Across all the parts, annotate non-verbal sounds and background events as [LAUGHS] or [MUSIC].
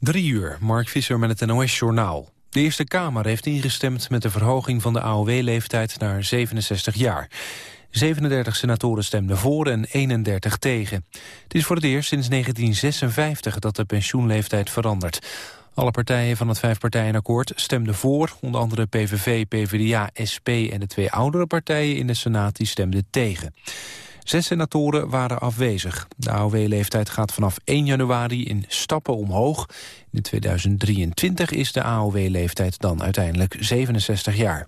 Drie uur, Mark Visser met het NOS-journaal. De Eerste Kamer heeft ingestemd met de verhoging van de AOW-leeftijd naar 67 jaar. 37 senatoren stemden voor en 31 tegen. Het is voor het eerst sinds 1956 dat de pensioenleeftijd verandert. Alle partijen van het vijfpartijenakkoord stemden voor. Onder andere PVV, PvdA, SP en de twee oudere partijen in de Senaat die stemden tegen. Zes senatoren waren afwezig. De AOW-leeftijd gaat vanaf 1 januari in stappen omhoog. In 2023 is de AOW-leeftijd dan uiteindelijk 67 jaar.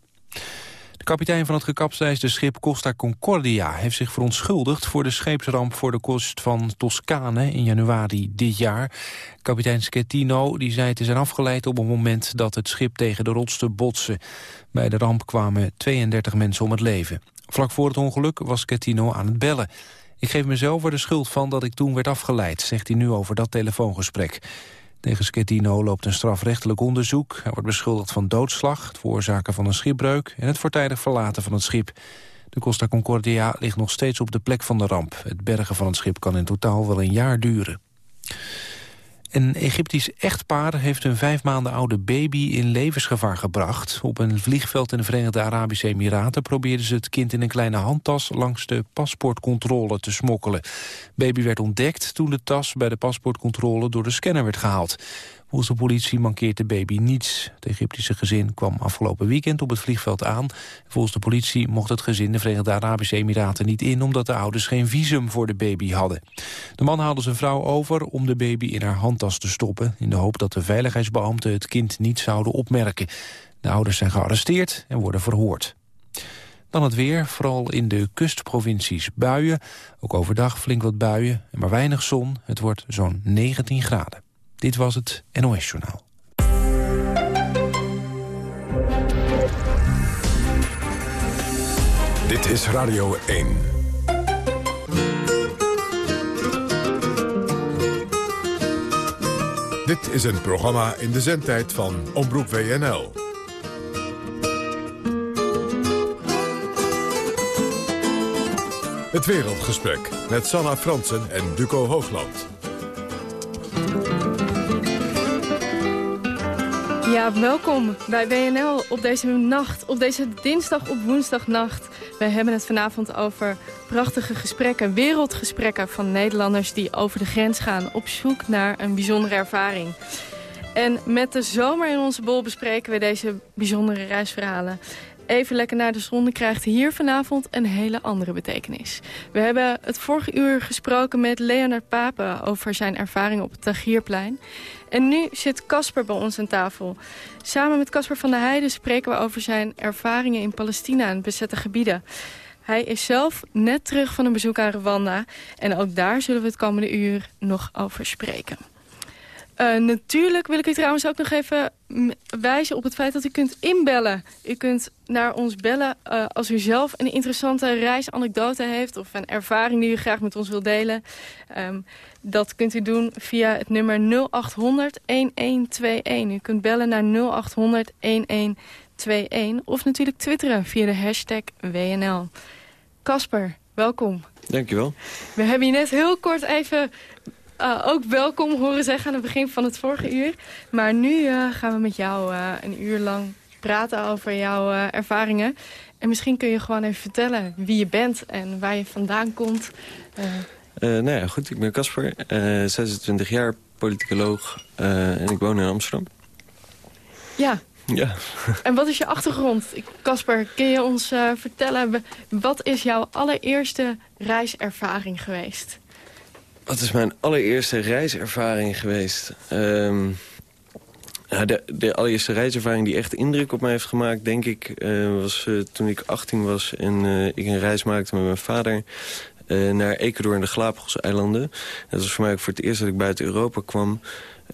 De kapitein van het gekapseisde schip Costa Concordia... heeft zich verontschuldigd voor de scheepsramp voor de kust van Toscane... in januari dit jaar. Kapitein Schettino die zei te zijn afgeleid op het moment dat het schip tegen de rots te botsen. Bij de ramp kwamen 32 mensen om het leven. Vlak voor het ongeluk was Schettino aan het bellen. Ik geef mezelf er de schuld van dat ik toen werd afgeleid, zegt hij nu over dat telefoongesprek. Tegen Schettino loopt een strafrechtelijk onderzoek. Hij wordt beschuldigd van doodslag, het veroorzaken van een schipbreuk... en het voortijdig verlaten van het schip. De Costa Concordia ligt nog steeds op de plek van de ramp. Het bergen van het schip kan in totaal wel een jaar duren. Een Egyptisch echtpaar heeft een vijf maanden oude baby in levensgevaar gebracht. Op een vliegveld in de Verenigde Arabische Emiraten probeerden ze het kind in een kleine handtas langs de paspoortcontrole te smokkelen. Baby werd ontdekt toen de tas bij de paspoortcontrole door de scanner werd gehaald. Volgens de politie mankeert de baby niets. Het Egyptische gezin kwam afgelopen weekend op het vliegveld aan. Volgens de politie mocht het gezin de Verenigde Arabische Emiraten niet in... omdat de ouders geen visum voor de baby hadden. De man haalde zijn vrouw over om de baby in haar handtas te stoppen... in de hoop dat de veiligheidsbeambten het kind niet zouden opmerken. De ouders zijn gearresteerd en worden verhoord. Dan het weer, vooral in de kustprovincies buien. Ook overdag flink wat buien en maar weinig zon. Het wordt zo'n 19 graden. Dit was het NOS Journaal. Dit is Radio 1. Dit is een programma in de zendtijd van Omroep WNL. Het Wereldgesprek met Sanna Fransen en Duco Hoogland. Ja, welkom bij WNL op deze nacht, op deze dinsdag op woensdagnacht. Wij hebben het vanavond over prachtige gesprekken, wereldgesprekken van Nederlanders die over de grens gaan op zoek naar een bijzondere ervaring. En met de zomer in onze bol bespreken we deze bijzondere reisverhalen. Even lekker naar de zon krijgt hier vanavond een hele andere betekenis. We hebben het vorige uur gesproken met Leonard Papen over zijn ervaring op het Tagierplein. En nu zit Casper bij ons aan tafel. Samen met Casper van der Heijden spreken we over zijn ervaringen in Palestina en bezette gebieden. Hij is zelf net terug van een bezoek aan Rwanda. En ook daar zullen we het komende uur nog over spreken. Uh, natuurlijk wil ik u trouwens ook nog even wijzen op het feit dat u kunt inbellen. U kunt naar ons bellen uh, als u zelf een interessante reisanekdote heeft... of een ervaring die u graag met ons wilt delen. Um, dat kunt u doen via het nummer 0800-1121. U kunt bellen naar 0800-1121. Of natuurlijk twitteren via de hashtag WNL. Casper, welkom. Dankjewel. We hebben je net heel kort even uh, ook welkom horen zeggen aan het begin van het vorige uur. Maar nu uh, gaan we met jou uh, een uur lang praten over jouw ervaringen. En misschien kun je gewoon even vertellen wie je bent en waar je vandaan komt. nou ja, goed. Ik ben Casper, 26 jaar, politicoloog en ik woon in Amsterdam. Ja. Ja. [LAUGHS] En wat is je achtergrond? Casper, kun je ons vertellen, wat is jouw allereerste reiservaring geweest? Wat is mijn allereerste reiservaring geweest? Um, de, de, allereerste reiservaring die echt indruk op mij heeft gemaakt... denk ik, uh, was uh, toen ik 18 was en uh, ik een reis maakte met mijn vader... naar Ecuador en de Galapagos-eilanden. Dat was voor mij ook voor het eerst dat ik buiten Europa kwam...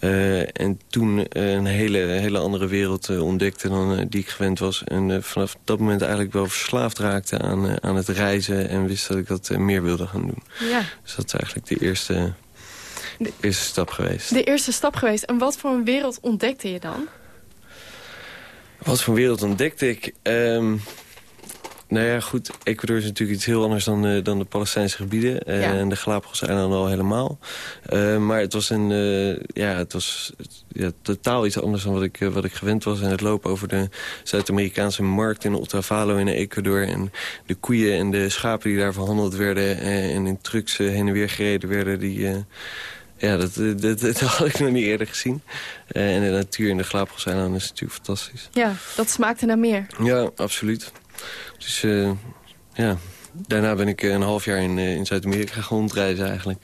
Uh, en toen een hele, hele andere wereld uh, ontdekte dan die ik gewend was. En vanaf dat moment eigenlijk wel verslaafd raakte aan, aan het reizen... en wist dat ik dat meer wilde gaan doen. Ja. Dus dat is eigenlijk de eerste, de eerste stap geweest. De eerste stap geweest. En wat voor een wereld ontdekte je dan? Wat voor wereld ontdekte ik? Um, Nou ja, goed. Ecuador is natuurlijk iets heel anders dan, uh, dan de Palestijnse gebieden. Uh, En de Galapagos-eilanden al helemaal. Uh, maar het was, een, ja, het was ja, totaal iets anders dan wat ik, wat ik gewend was. En het lopen over de Zuid-Amerikaanse markt in Otavalo in Ecuador. En de koeien en de schapen die daar verhandeld werden. En in trucks heen en weer gereden werden. Die, ja, dat, dat, dat, [LAUGHS] had ik nog niet eerder gezien. en de natuur in de Galapagos-eilanden is natuurlijk fantastisch. Ja, dat smaakte naar meer. Ja, absoluut. Dus uh, ja, daarna ben ik een half jaar in, uh, in Zuid-Amerika gaan rondreizen eigenlijk.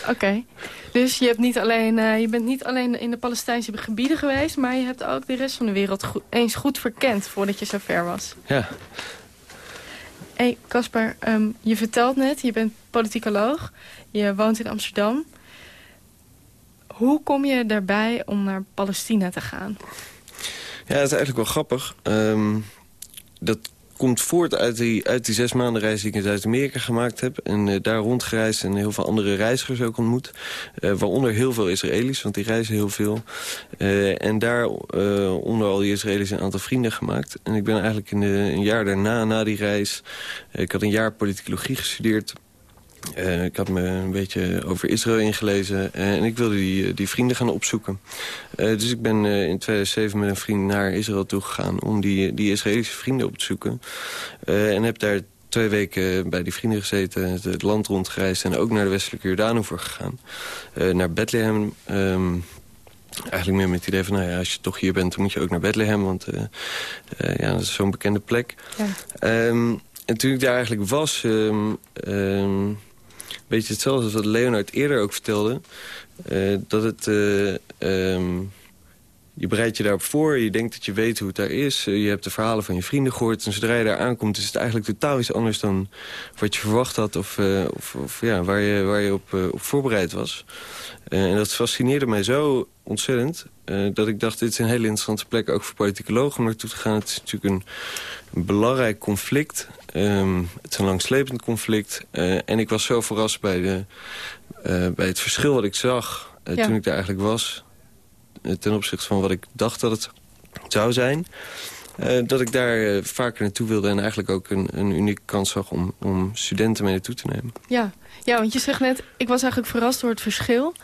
Oké, okay. dus je, hebt niet alleen, uh, je bent niet alleen in de Palestijnse gebieden geweest... maar je hebt ook de rest van de wereld goed, eens goed verkend voordat je zo ver was. Ja. Hé, hey, Casper, um, je vertelt net, je bent politicoloog. Je woont in Amsterdam. Hoe kom je daarbij om naar Palestina te gaan? Ja, dat is eigenlijk wel grappig. Um, dat komt voort uit die, uit die zes maanden reis die ik in Zuid-Amerika gemaakt heb. En uh, daar rondgereisd en heel veel andere reizigers ook ontmoet. Uh, waaronder heel veel Israëli's, want die reizen heel veel. Uh, en daar onder al die Israëli's een aantal vrienden gemaakt. En ik ben eigenlijk in een jaar daarna, na die reis... ik had een jaar politicologie gestudeerd... Uh, ik had me een beetje over Israël ingelezen uh, en ik wilde die, die vrienden gaan opzoeken. Uh, dus ik ben in 2007 met een vriend naar Israël toegegaan om die, die Israëlische vrienden op te zoeken. en heb daar twee weken bij die vrienden gezeten, het land rondgereisd... en ook naar de westelijke Jordaan voor gegaan. naar Bethlehem... Um, Eigenlijk meer met het idee van, nou ja, als je toch hier bent, dan moet je ook naar Bethlehem. Want ja, dat is zo'n bekende plek. Ja. Um, en toen ik daar eigenlijk was, um, beetje hetzelfde als wat Leonard eerder ook vertelde. Uh, dat het... Uh, um, je bereidt je daarop voor, je denkt dat je weet hoe het daar is. Uh, je hebt de verhalen van je vrienden gehoord. En zodra je daar aankomt is het eigenlijk totaal iets anders dan wat je verwacht had. Of, of, of, ja, waar je, waar je op, op voorbereid was. en dat fascineerde mij zo ontzettend. dat ik dacht, dit is een hele interessante plek ook voor politicologen om naartoe te gaan. Het is natuurlijk een belangrijk conflict. Um, het is een langslepend conflict. Uh, en ik was zo verrast bij, de, uh, bij het verschil wat ik zag uh, ja. toen ik daar eigenlijk was. ten opzichte van wat ik dacht dat het zou zijn. dat ik daar vaker naartoe wilde en eigenlijk ook een, een unieke kans zag om, om studenten mee naartoe te nemen. Ja. ja, want je zegt net, ik was eigenlijk verrast door het verschil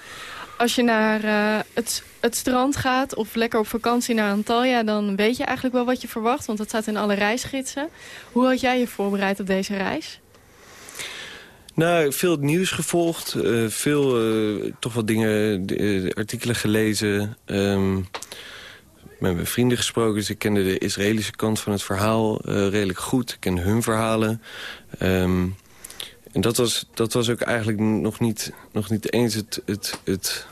als je naar uh, het, het strand gaat of lekker op vakantie naar Antalya... dan weet je eigenlijk wel wat je verwacht, want dat staat in alle reisgidsen. Hoe had jij je voorbereid op deze reis? Nou, veel nieuws gevolgd, uh, veel uh, toch wat dingen, artikelen gelezen... Um, met mijn vrienden gesproken, dus ik kende de Israëlische kant van het verhaal redelijk goed. Ik kende hun verhalen. Um, en dat was, dat was ook eigenlijk nog niet, nog niet eens het, het, het,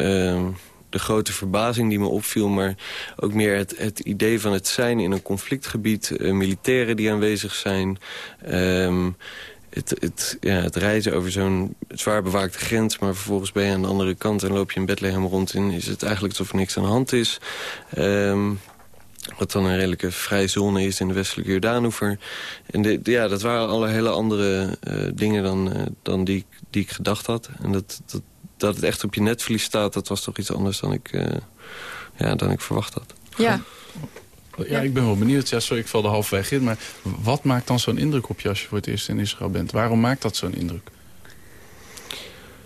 uh, de grote verbazing die me opviel... maar ook meer het, het idee van het zijn in een conflictgebied... Uh, militairen die aanwezig zijn... Um, het, het, ja, het reizen over zo'n zwaar bewaakte grens... maar vervolgens ben je aan de andere kant en loop je in Bethlehem rond... en is het eigenlijk alsof er niks aan de hand is. Um, wat dan een redelijke vrije zone is in de westelijke Jordaanoever. En de, ja, dat waren alle hele andere uh, dingen dan, uh, dan die, die ik gedacht had. En dat, dat, dat het echt op je netvlies staat, dat was toch iets anders dan ik, uh, ja, dan ik verwacht had. Ja. Ja, ik ben wel benieuwd. Ja, sorry, ik val er halfweg in. Maar wat maakt dan zo'n indruk op je als je voor het eerst in Israël bent? Waarom maakt dat zo'n indruk?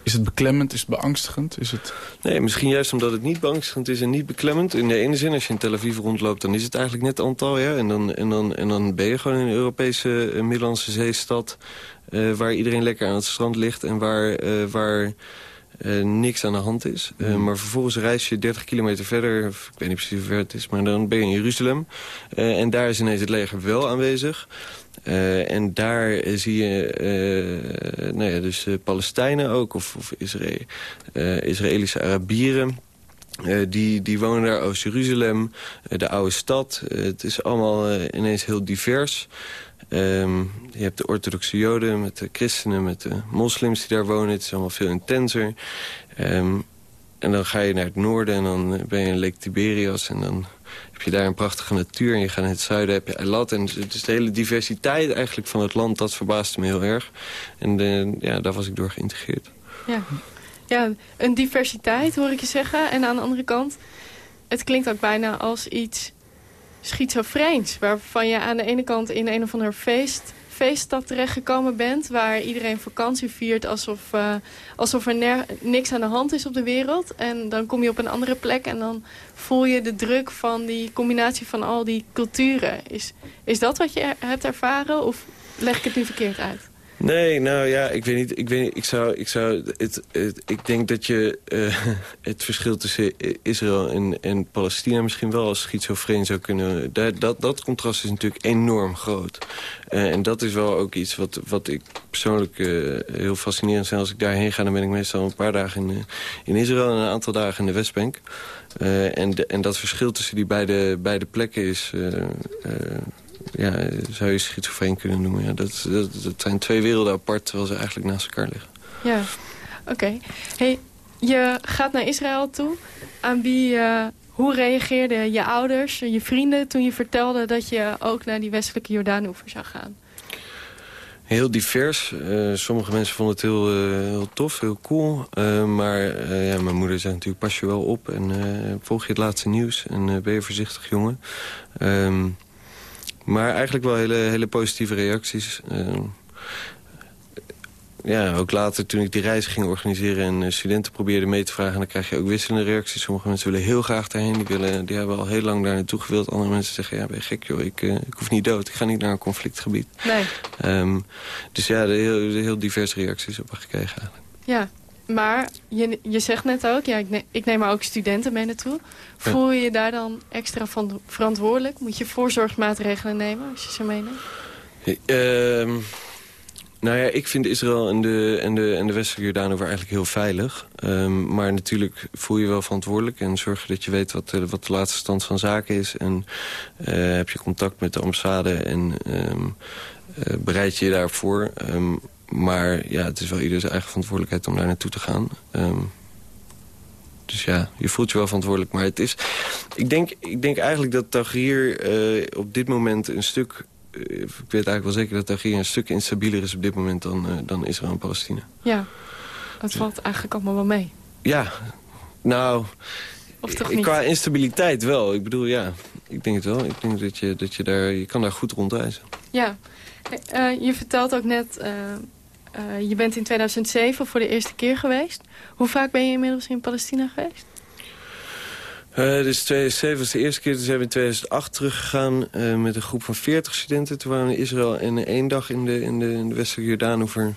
Is het beklemmend? Is het beangstigend? Is het... Nee, misschien juist omdat het niet beangstigend is en niet beklemmend. In de ene zin, als je in Tel Aviv rondloopt, dan is het eigenlijk net Antalya. En dan, en dan, en dan ben je gewoon in een Europese uh, Middellandse zeestad... Uh, waar iedereen lekker aan het strand ligt en waar... Uh, waar uh, niks aan de hand is. Uh, mm. Maar vervolgens reis je 30 kilometer verder, ik weet niet precies hoe ver het is... maar dan ben je in Jeruzalem. Uh, en daar is ineens het leger wel aanwezig. En daar zie je nou ja, dus Palestijnen ook, of, of Israël, Israëlische Arabieren... die, die wonen daar, Oost-Jeruzalem, de oude stad. het is allemaal ineens heel divers. Um, je hebt de orthodoxe joden met de christenen, met de moslims die daar wonen. Het is allemaal veel intenser. Um, en dan ga je naar het noorden en dan ben je in Lake Tiberias... en dan heb je daar een prachtige natuur. En je gaat naar het zuiden, heb je Eilat. En dus de hele diversiteit eigenlijk van het land, dat verbaasde me heel erg. En de, ja, daar was ik door geïntegreerd. Ja. ja, een diversiteit hoor ik je zeggen. En aan de andere kant, het klinkt ook bijna als iets schizofreens. Waarvan je aan de ene kant in een of ander feest, feeststad terechtgekomen bent... waar iedereen vakantie viert alsof, uh, alsof er niks aan de hand is op de wereld. En dan kom je op een andere plek en dan voel je de druk van die combinatie van al die culturen. Is, is dat wat je hebt ervaren of leg ik het nu verkeerd uit? Nee, nou ja, ik weet niet. Ik, weet ik, zou, ik, zou het, ik denk dat je uh, [LAUGHS] het verschil tussen Israël en, en Palestina misschien wel als schizofreen zou kunnen... Dat, dat, contrast is natuurlijk enorm groot. Uh, en dat is wel ook iets wat, wat ik persoonlijk uh, heel fascinerend vind. Als ik daarheen ga, dan ben ik meestal een paar dagen in, in Israël... en een aantal dagen in de Westbank. en, en dat verschil tussen die beide, beide plekken is ja, zou je schizofreen kunnen noemen. Ja, dat, dat, dat zijn twee werelden apart, terwijl ze eigenlijk naast elkaar liggen. Ja, oké. Hey, je gaat naar Israël toe. Aan wie, uh, hoe reageerden je ouders, je vrienden... toen je vertelde dat je ook naar die westelijke Jordaanoever zou gaan? Heel divers. Uh, sommige mensen vonden het heel, uh, heel tof, heel cool. Uh, maar ja, mijn moeder zei natuurlijk, pas je wel op en volg je het laatste nieuws. En ben je voorzichtig, jongen. Ehm, maar eigenlijk wel hele, hele positieve reacties. Uh, ja, ook later toen ik die reis ging organiseren en uh, studenten probeerden mee te vragen... dan krijg je ook wisselende reacties. Sommige mensen willen heel graag daarheen. Die, willen, die hebben al heel lang daar naartoe gewild. Andere mensen zeggen, ja, ben je gek joh, ik, uh, ik hoef niet dood. Ik ga niet naar een conflictgebied. Nee. Um, dus ja, de heel, de heel diverse reacties op gekregen eigenlijk. Ja, maar je, je zegt net ook, ja, ik, neem, ik neem maar ook studenten mee naartoe. Voel je je daar dan extra van verantwoordelijk? Moet je voorzorgsmaatregelen nemen als je ze meeneemt? Uh, nou ja, ik vind Israël en de, en de, en de westelijke Jordaan eigenlijk heel veilig. Um, maar natuurlijk voel je wel verantwoordelijk en zorg dat je weet wat, de, wat de laatste stand van zaken is. En uh, heb je contact met de ambassade en um, uh, bereid je je daarvoor. Um, maar ja, het is wel ieders eigen verantwoordelijkheid om daar naartoe te gaan. Um, dus ja, je voelt je wel verantwoordelijk. Maar het is... Ik denk, ik denk eigenlijk dat Tahrir uh, op dit moment een stuk... Uh, ik weet eigenlijk wel zeker dat Tahrir een stuk instabieler is op dit moment dan, uh, dan Israël en Palestina. Ja, dat valt eigenlijk allemaal wel mee. Ja, nou... Of toch niet? Qua instabiliteit wel. Ik bedoel, ja, ik denk het wel. Ik denk dat je, dat je daar... Je kan daar goed rondreizen. Ja. Je vertelt ook net uh, je bent in 2007 voor de eerste keer geweest. Hoe vaak ben je inmiddels in Palestina geweest? Dus 2007 was de eerste keer. Toen zijn we in 2008 teruggegaan met een groep van 40 studenten. Toen waren we in Israël en één dag in de, in de, westelijke Jordaanover.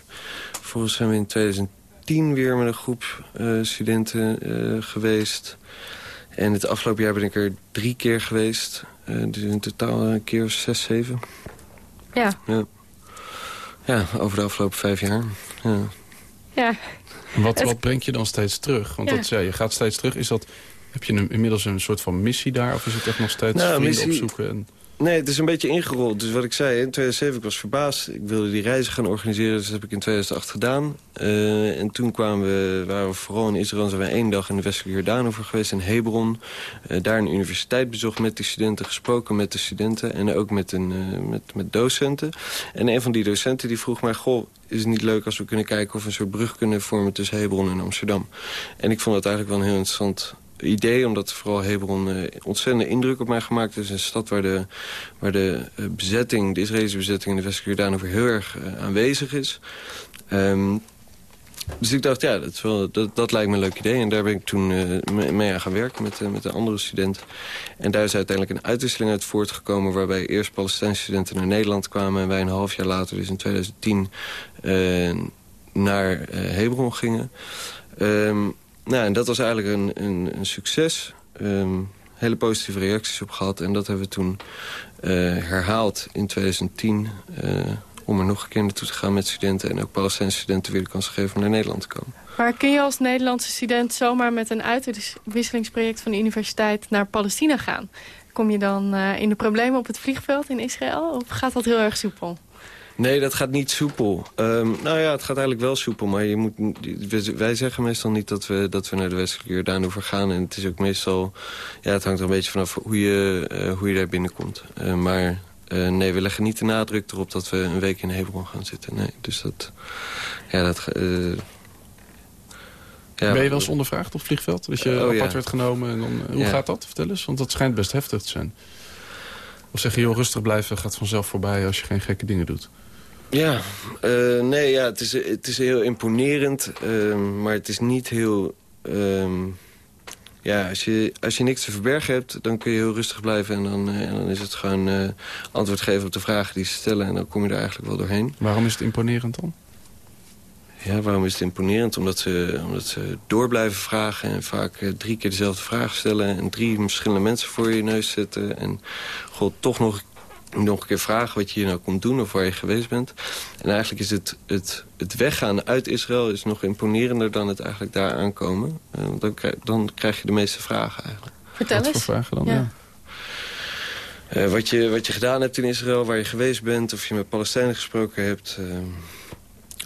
Vervolgens zijn we in 2010 weer met een groep studenten geweest. En het afgelopen jaar ben ik er drie keer geweest. dus in totaal een keer of zes, zeven. Ja. ja. Ja, over de afgelopen vijf jaar. Ja. ja. Wat, wat brengt je dan steeds terug? Want ja. dat zei je gaat steeds terug. Is dat, heb je een, inmiddels een soort van missie daar? Of is het echt nog steeds nou, vrienden missie, opzoeken? En... Nee, het is een beetje ingerold. Dus wat ik zei, in 2007 ik was verbaasd. Ik wilde die reizen gaan organiseren, dus dat heb ik in 2008 gedaan. Uh, en toen kwamen we, waren we vooral in Israël... zijn we één dag in de westelijke Jordaan over geweest, in Hebron. Uh, daar een universiteit bezocht met die studenten, gesproken met de studenten... en ook met, een, uh, met, met docenten. En een van die docenten die vroeg mij... goh, is het niet leuk als we kunnen kijken of we een soort brug kunnen vormen... tussen Hebron en Amsterdam? En ik vond dat eigenlijk wel een heel interessant idee, omdat vooral Hebron uh, ontzettende indruk op mij gemaakt is. Een stad waar de, waar de uh, bezetting, de Israëlische bezetting in de Westelijke Jordaan over heel erg uh, aanwezig is. Um, dus ik dacht, ja, dat, wel, dat, dat lijkt me een leuk idee. En daar ben ik toen mee aan gaan werken met, met een andere student. En daar is uiteindelijk een uitwisseling uit voortgekomen... waarbij eerst Palestijnse studenten naar Nederland kwamen... en wij een half jaar later, dus in 2010, naar Hebron gingen... Um, nou, en dat was eigenlijk een, een, een succes. Um, hele positieve reacties op gehad. En dat hebben we toen uh, herhaald in 2010... Uh, eh, om er nog een keer naartoe te gaan met studenten... en ook Palestijnse studenten weer de kans geven om naar Nederland te komen. Maar kun je als Nederlandse student zomaar met een uitwisselingsproject van de universiteit naar Palestina gaan? Kom je dan uh, in de problemen op het vliegveld in Israël? Of gaat dat heel erg soepel? Nee, dat gaat niet soepel. Um, nou ja, het gaat eigenlijk wel soepel. Maar je moet, wij zeggen meestal niet dat we, dat we naar de westelijke Jordaan over gaan. En het is ook meestal... Ja, het hangt er een beetje vanaf hoe je, uh, hoe je daar binnenkomt. Uh, maar uh, nee, we leggen niet de nadruk erop dat we een week in Hebron gaan zitten. Nee, dus dat... Ja, dat... Ja, ben je wel eens ondervraagd op het vliegveld? Dat je oh, apart ja. werd genomen? En dan, hoe ja. gaat dat? Vertel eens, want dat schijnt best heftig te zijn. Of zeg je, joh, rustig blijven gaat vanzelf voorbij als je geen gekke dingen doet? Ja, uh, nee, ja, het is, het is heel imponerend, uh, maar het is niet heel... Uh, ja, als je, als je niks te verbergen hebt, dan kun je heel rustig blijven... en dan, uh, en dan is het gewoon antwoord geven op de vragen die ze stellen... en dan kom je er eigenlijk wel doorheen. Waarom is het imponerend dan? Ja, waarom is het imponerend? Omdat ze, omdat ze door blijven vragen en vaak drie keer dezelfde vraag stellen... en drie verschillende mensen voor je neus zetten. En god, toch nog nog een keer vragen wat je hier nou komt doen of waar je geweest bent. En eigenlijk is het, het, het weggaan uit Israël is nog imponerender dan het eigenlijk daar aankomen. Uh, dan, krijg, dan krijg je de meeste vragen eigenlijk. Vertel eens. Wat voor vragen dan? Ja. Uh, wat, je, wat je gedaan hebt in Israël, waar je geweest bent... of je met Palestijnen gesproken hebt... Uh,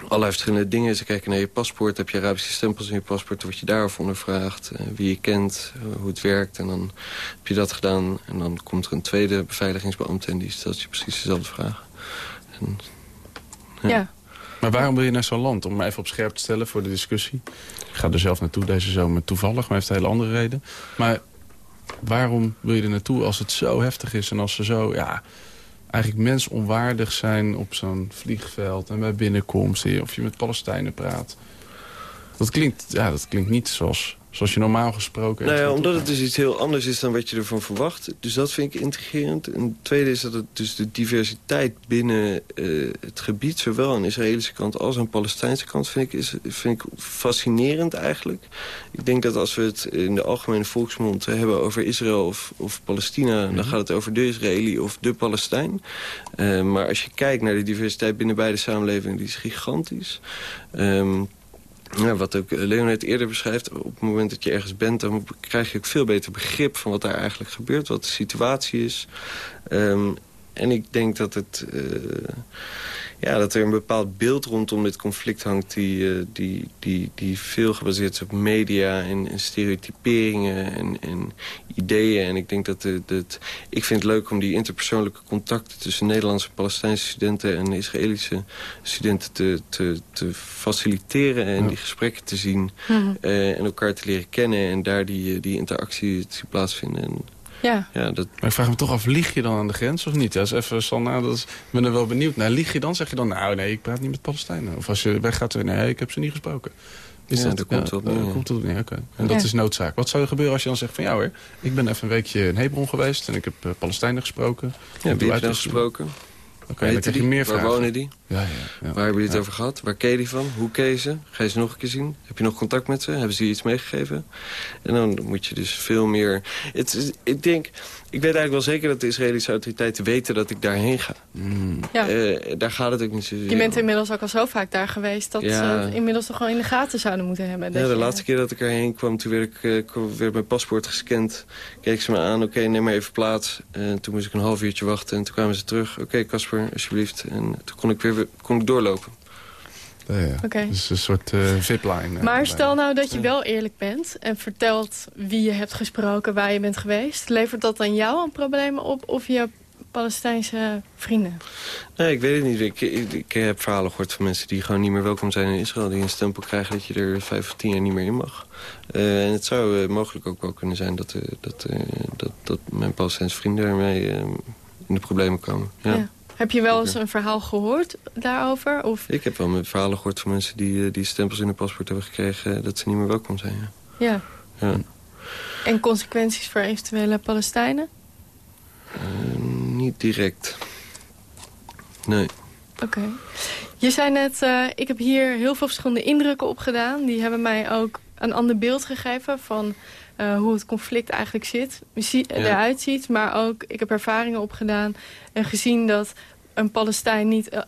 allerlei verschillende dingen. Ze kijken naar je paspoort. Heb je Arabische stempels in je paspoort? Wat je daarover ondervraagt. Uh, wie je kent, uh, hoe het werkt. En dan heb je dat gedaan. En dan komt er een tweede beveiligingsbeambte... en die stelt je precies dezelfde vraag. En, ja. ja. Maar waarom wil je naar zo'n land? Om me even op scherp te stellen voor de discussie. Ik ga er zelf naartoe deze zomer toevallig, maar heeft een hele andere reden. Maar waarom wil je er naartoe als het zo heftig is... en als ze zo... Ja, eigenlijk mensonwaardig zijn op zo'n vliegveld... en bij binnenkomst, of je met Palestijnen praat. Dat klinkt, ja, dat klinkt niet zoals Zoals je normaal gesproken... Nou ja, omdat het dus iets heel anders is dan wat je ervan verwacht. Dus dat vind ik intrigerend. En het tweede is dat het dus de diversiteit binnen uh, het gebied... zowel aan de Israëlische kant als aan de Palestijnse kant... vind ik, is, vind ik fascinerend eigenlijk. Ik denk dat als we het in de algemene volksmond hebben over Israël of, of Palestina... dan mhm. gaat het over de Israëli of de Palestijn. Uh, maar als je kijkt naar de diversiteit binnen beide samenlevingen... die is gigantisch. Um, ja, wat ook Leonard eerder beschrijft, op het moment dat je ergens bent... dan krijg je ook veel beter begrip van wat daar eigenlijk gebeurt, wat de situatie is. Um, en ik denk dat het... Uh, ja, dat er een bepaald beeld rondom dit conflict hangt... die, uh, die, die, die veel gebaseerd is op media en, en stereotyperingen en, en, ideeën. En ik denk dat het... Ik vind het leuk om die interpersoonlijke contacten... tussen Nederlandse en Palestijnse studenten en Israëlische studenten te, te, te faciliteren... en die gesprekken te zien mm uh, en elkaar te leren kennen... en daar die, die interactie te plaatsvinden. En, ja. ja dat... Maar ik vraag me toch af, lieg je dan aan de grens of niet? Dat is even, Sanna, dat is, ik ben er wel benieuwd naar. Lieg je dan? Zeg je dan, nou nee, ik praat niet met Palestijnen? Of als je weggaat, nee, ik heb ze niet gesproken. Is ja, dat, komt ja, wel komt het neer, oké. En dat is noodzaak. Wat zou er gebeuren als je dan zegt van... ja hoor, ik ben even een weekje in Hebron geweest... en ik heb uh, Palestijnen gesproken. Ja, wie heb je gesproken? Oké, okay, dan krijg je meer vragen. Waar wonen die? Ja, ja, ja. Waar hebben jullie het over gehad? Waar ken je die van? Hoe ken je ze? Ga je ze nog een keer zien? Heb je nog contact met ze? Hebben ze je iets meegegeven? En dan moet je dus veel meer... Het, ik denk, ik weet eigenlijk wel zeker dat de Israëlische autoriteiten weten dat ik daarheen ga. Mm. Ja. Uh, daar gaat het ook niet zo Je bent inmiddels ook al zo vaak daar geweest... dat ze inmiddels toch gewoon in de gaten zouden moeten hebben. Ja, de laatste keer dat ik erheen kwam, toen werd, ik, uh, werd mijn paspoort gescand. Keek ze me aan, oké, neem maar even plaats. En toen moest ik een half uurtje wachten en toen kwamen ze terug. Oké, Casper, alsjeblieft. En toen kon ik weer kon ik doorlopen. Ja, ja. Okay. Dus een soort uh, zipline. Eh, maar stel nou dat je wel eerlijk bent en vertelt wie je hebt gesproken, waar je bent geweest. Levert dat dan jou een problemen op of je Palestijnse vrienden? Nee, ik weet het niet. Ik, ik, heb verhalen gehoord van mensen die gewoon niet meer welkom zijn in Israël. Die een stempel krijgen dat je er vijf of tien jaar niet meer in mag. Uh, en het zou uh, mogelijk ook wel kunnen zijn dat, uh, dat, dat, dat mijn Palestijnse vrienden daarmee in de problemen komen. ja. ja. Heb je wel eens een verhaal gehoord daarover? Of? Ik heb wel met verhalen gehoord van mensen die, eh, die stempels in hun paspoort hebben gekregen... Eh, dat ze niet meer welkom zijn. Ja. ja. ja. En consequenties voor eventuele Palestijnen? Uh, niet direct. Nee. Oké. Je zei net, uh, ik heb hier heel veel verschillende indrukken opgedaan. Die hebben mij ook een ander beeld gegeven van uh, hoe het conflict eigenlijk zit, eruit ziet. Maar ook, ik heb ervaringen opgedaan en gezien dat een Palestijn niet... Uh,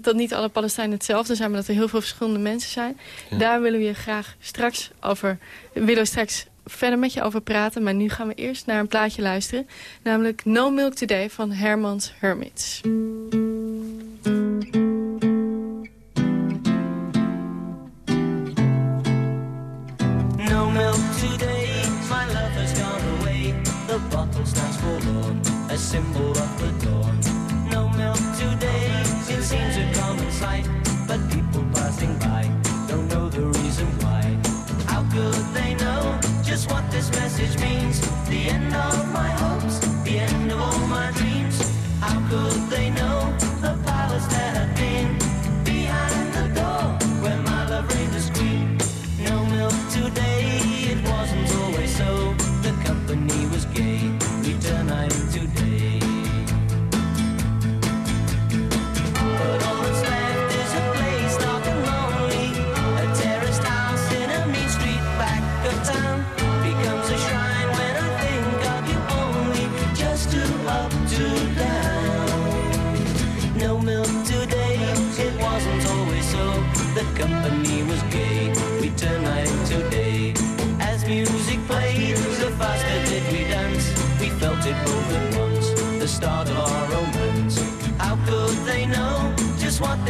dat niet alle Palestijnen hetzelfde zijn, maar dat er heel veel verschillende mensen zijn. Daar willen we je graag straks over, willen we straks verder met je over praten. Maar nu gaan we eerst naar een plaatje luisteren. Namelijk No Milk Today van Hermans Hermits. Symbol of the dawn. No milk today, it seems a common sight. But people passing by don't know the reason why. How could they know just what this message means? The end of my hopes, the end of all my dreams.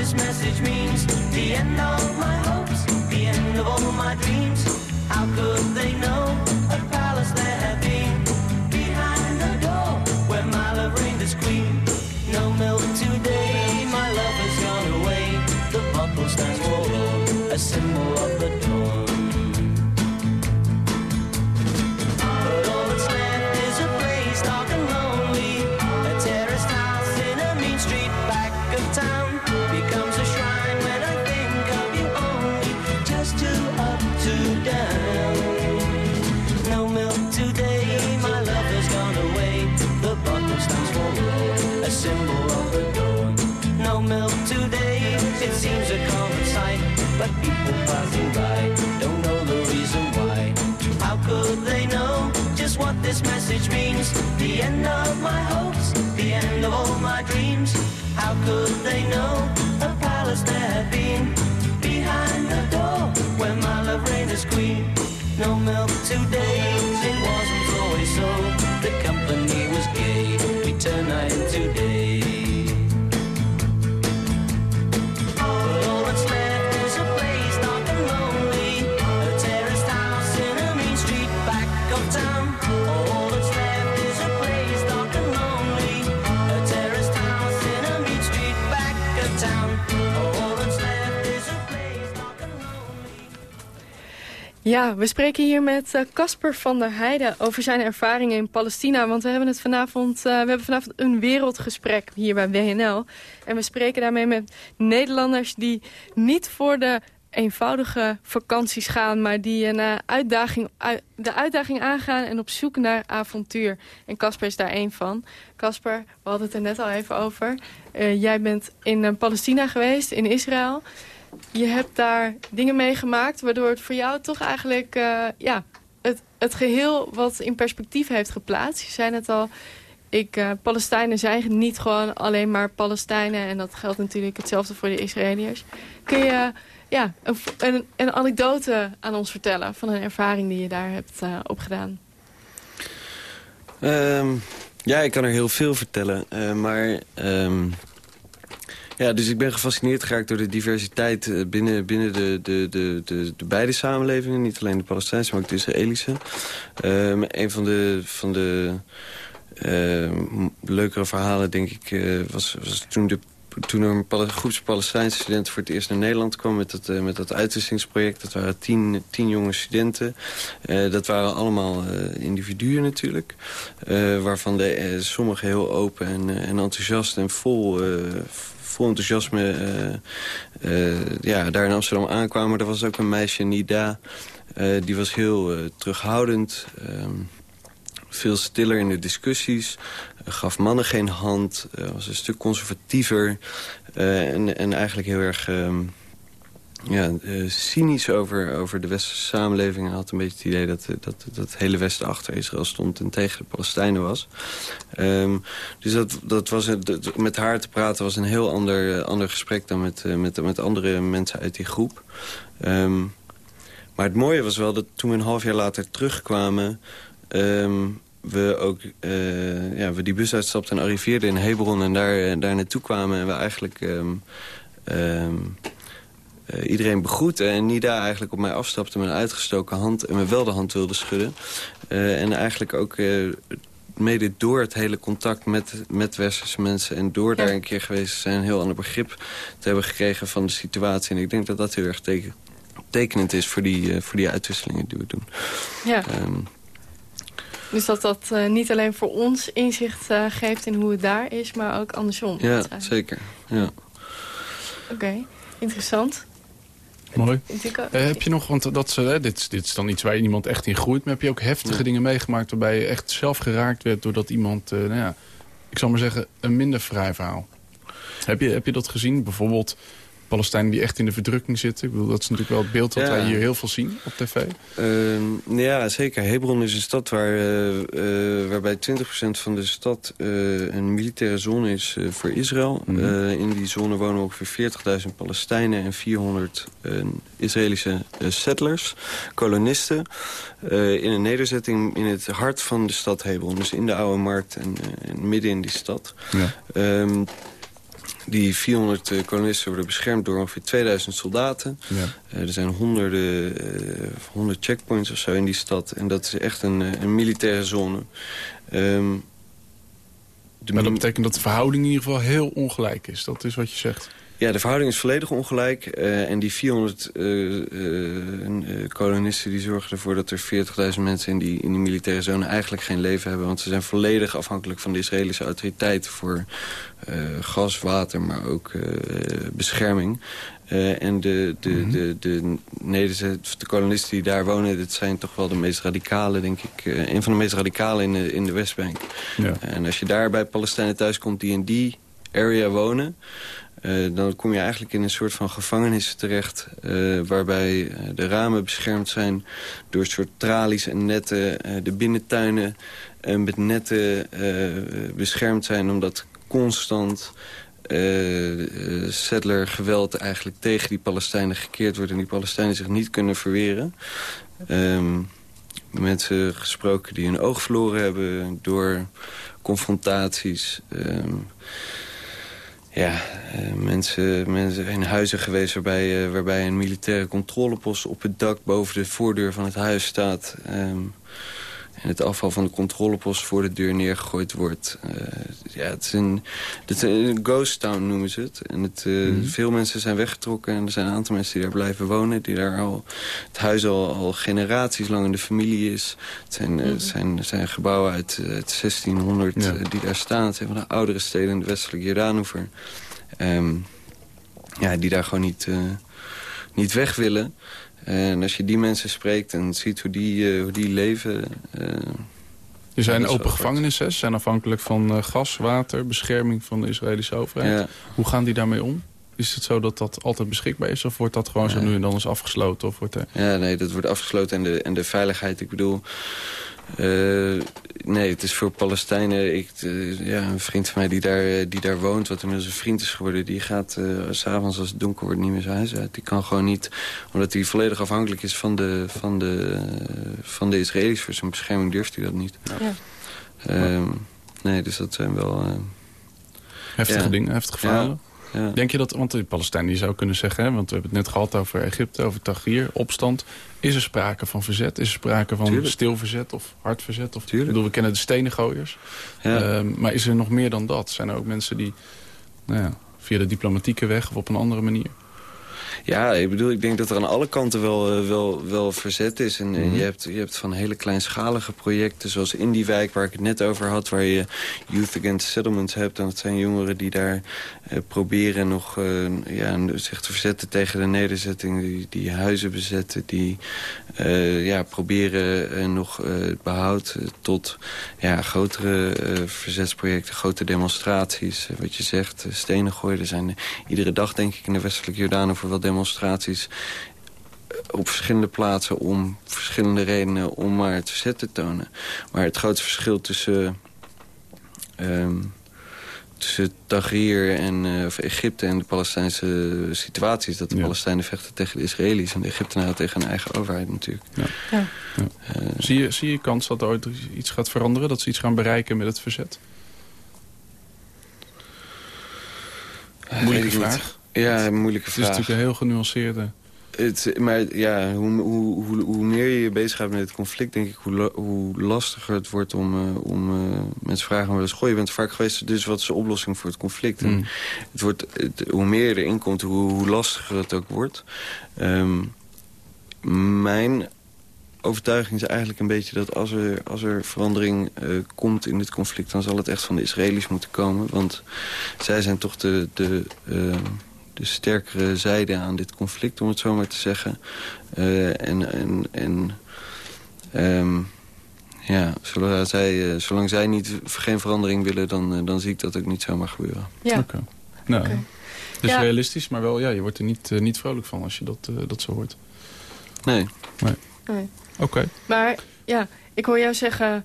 this message means the end of my hopes, the end of all my dreams. How could they know? could Ja, we spreken hier met eh, Casper van der Heijden over zijn ervaringen in Palestina. Want we hebben, het vanavond, uh, we hebben vanavond een wereldgesprek hier bij WNL. En we spreken daarmee met Nederlanders die niet voor de eenvoudige vakanties gaan... maar die een uh, uitdaging, de uitdaging aangaan en op zoek naar avontuur. En Casper is daar één van. Casper, we hadden het er net al even over. jij bent in Palestina geweest, in Israël je hebt daar dingen meegemaakt... waardoor het voor jou toch eigenlijk uh, ja, het, het geheel wat in perspectief heeft geplaatst. Je zei net al, ik, uh, Palestijnen zijn niet gewoon alleen maar Palestijnen... en dat geldt natuurlijk hetzelfde voor de Israëliërs. Kun je ja, een, een, een anekdote aan ons vertellen... van een ervaring die je daar hebt uh, opgedaan? Um, ja, ik kan er heel veel vertellen. maar... Um ja, dus ik ben gefascineerd geraakt door de diversiteit eh, binnen, binnen de, de, de, de, de beide samenlevingen. Niet alleen de Palestijnse, maar ook de Israëlische. Um, een van de, van de uh, leukere verhalen, denk ik, uh, was, was toen de toen er een groepje Palestijnse studenten voor het eerst naar Nederland kwam... met dat, uh, met dat uitwisselingsproject. Dat waren tien, tien jonge studenten. Dat waren allemaal individuen natuurlijk. waarvan de, sommigen heel open en, en enthousiast en vol vol enthousiasme uh, ja, daar in Amsterdam aankwamen. Er was ook een meisje, Nida, uh, die was heel terughoudend. Ehm, veel stiller in de discussies. gaf mannen geen hand. was een stuk conservatiever. en, en eigenlijk heel erg... Um, ja, uh, cynisch over, over de westerse samenleving. En had een beetje het idee dat, eh, dat, dat het hele Westen achter Israël stond en tegen de Palestijnen was. Um, dus dat, dat was, met haar te praten was een heel ander, uh, ander gesprek dan met, met, met andere mensen uit die groep. Um, maar het mooie was wel dat toen we een half jaar later terugkwamen... Um, we ook ja, we die bus uitstapten en arriveerden in Hebron en daar, daar naartoe kwamen. En we eigenlijk... Uh, iedereen begroette en Nida eigenlijk op mij afstapte met een uitgestoken hand... en me wel de hand wilde schudden. Uh, en eigenlijk ook uh, mede door het hele contact met, met westerse mensen... en door daar een keer geweest te zijn... een heel ander begrip te hebben gekregen van de situatie. En ik denk dat dat heel erg teken, tekenend is voor die, voor die uitwisselingen die we doen. Ja. Um, Dus dat dat uh, niet alleen voor ons inzicht uh, geeft in hoe het daar is, maar ook andersom. Ja, zeker. Ja. Oké, okay. interessant. Mooi. Uh, heb je nog, want dat, uh, dit, dit is dan iets waar iemand echt in groeit... maar heb je ook heftige ja. dingen meegemaakt... waarbij je echt zelf geraakt werd doordat iemand, uh, nou ja, ik zal maar zeggen, een minder vrij verhaal. Heb je, heb je dat gezien? Bijvoorbeeld Palestijnen die echt in de verdrukking zitten. Ik bedoel, dat is natuurlijk wel het beeld dat wij hier heel veel zien op tv. Uh, ja, zeker. Hebron is een stad waar, uh, uh, waarbij 20% van de stad eh, een militaire zone is voor Israël. Mm -hmm. in die zone wonen ongeveer 40.000 Palestijnen en 400 Israëlische settlers, kolonisten. in een nederzetting in het hart van de stad Hebron. Dus in de Oude Markt en, en midden in die stad. Ja. Um, die 400 uh, kolonisten worden beschermd door ongeveer 2000 soldaten. Ja. Uh, er zijn honderden, uh, 100 checkpoints of zo in die stad. En dat is echt een, een militaire zone. Um, maar dat betekent dat de verhouding in ieder geval heel ongelijk is. Dat is wat je zegt. Ja, de verhouding is volledig ongelijk. Uh, en die 400 uh, uh, kolonisten die zorgen ervoor dat er 40.000 mensen in die, in die militaire zone eigenlijk geen leven hebben. Want ze zijn volledig afhankelijk van de Israëlische autoriteiten voor gas, water, maar ook bescherming. en de, de, mm -hmm. de, de, de, de kolonisten die daar wonen, dat zijn toch wel de meest radicale, denk ik. een van de meest radicale in de, in de Westbank. Ja. en als je daar bij Palestijnen thuiskomt die in die area wonen... Uh, dan kom je eigenlijk in een soort van gevangenis terecht... Uh, waarbij de ramen beschermd zijn door soort tralies en netten. Uh, de binnentuinen met netten beschermd zijn... omdat constant settlergeweld eigenlijk tegen die Palestijnen gekeerd wordt... en die Palestijnen zich niet kunnen verweren. Um, mensen gesproken die hun oog verloren hebben door confrontaties... Um, ja, uh, mensen, mensen in huizen geweest waarbij, uh, waarbij een militaire controlepost op het dak boven de voordeur van het huis staat. Um, en het afval van de controlepost voor de deur neergegooid wordt. Uh, ja, het is, een, het is een ghost town noemen ze het. En het, uh, mm. veel mensen zijn weggetrokken en er zijn een aantal mensen die daar blijven wonen. Die daar al, het huis al, al generaties lang in de familie is. Het zijn, mm. zijn, zijn gebouwen uit, uit 1600 ja. die daar staan. Het zijn van de oudere steden in de westelijke Jordaanoever. Um, ja, die daar gewoon niet, niet weg willen. En als je die mensen spreekt en ziet hoe die, uh, hoe die leven... Uh, er zijn open gevangenissen, zijn afhankelijk van uh, gas, water, bescherming van de Israëlische overheid. Ja. Hoe gaan die daarmee om? Is het zo dat dat altijd beschikbaar is? Of wordt dat gewoon ja. zo nu en dan eens afgesloten? Of wordt er... Ja, nee, dat wordt afgesloten. En de, en de veiligheid, ik bedoel... Uh, nee, het is voor Palestijnen... Ik, uh, ja, een vriend van mij die daar, die daar woont, wat inmiddels een vriend is geworden... die gaat uh, s'avonds als het donker wordt niet meer zijn huis uit. Die kan gewoon niet, omdat hij volledig afhankelijk is van de, van de, van de Israëli's... voor zijn bescherming durft hij dat niet. Ja. Uh, nee, dus dat zijn wel... heftige ja. dingen, heftige verhalen. Ja. Ja. Denk je dat, want de Palestijnen zou kunnen zeggen... Hè, want we hebben het net gehad over Egypte, over Tahrir, opstand. Is er sprake van verzet? Is er sprake van Tuurlijk. stil verzet of hard verzet? Of, ik bedoel, we kennen de stenengooiers. Ja. Uh, maar is er nog meer dan dat? Zijn er ook mensen die nou ja, via de diplomatieke weg of op een andere manier... Ja, ik bedoel, ik denk dat er aan alle kanten wel, uh, wel, wel verzet is. En, mm -hmm. je, hebt, je hebt van hele kleinschalige projecten, zoals in die wijk waar ik het net over had... waar je Youth Against Settlements hebt. En dat zijn jongeren die daar uh, proberen nog uh, ja, zich te verzetten tegen de nederzetting. Die, die huizen bezetten, die ja, proberen nog het behoud tot ja, grotere verzetsprojecten, grote demonstraties. wat je zegt, stenen gooien. Er zijn iedere dag, denk ik, in de westelijke Jordaan over wel demonstraties op verschillende plaatsen om verschillende redenen om maar het verzet te tonen. Maar het grote verschil tussen, um, tussen Tahrir en uh, of Egypte en de Palestijnse situatie is dat de ja. Palestijnen vechten tegen de Israëli's en de Egyptenaren tegen hun eigen overheid natuurlijk. Ja. Ja. Uh, zie, je, zie je kans dat er ooit iets gaat veranderen, dat ze iets gaan bereiken met het verzet? Moeilijke vraag. Ja, moeilijke vraag. Het is natuurlijk een heel genuanceerde... Het, maar ja, hoe, hoe, hoe, hoe, meer je je bezighoudt met het conflict... denk ik hoe, hoe lastiger het wordt om... Uh, om uh, mensen vragen maar eens... Goh, je bent vaak geweest, dus wat is de oplossing voor het conflict? Mm. het wordt, het, hoe meer je erin komt, hoe, hoe lastiger het ook wordt. Um, mijn overtuiging is eigenlijk een beetje dat als er, als er verandering komt in dit conflict... dan zal het echt van de Israëli's moeten komen. Want zij zijn toch de, de, de sterkere zijde aan dit conflict, om het zo maar te zeggen. en en, en um, ja, zolang zij, zolang zij niet, geen verandering willen, dan, dan zie ik dat ook niet zomaar gebeuren. Ja. Okay. Nou, dus ja. realistisch, maar wel, ja, je wordt er niet, uh, niet vrolijk van als je dat, uh, dat zo hoort. Nee. Nee. nee. Oké. Okay. Maar ja, ik hoor jou zeggen,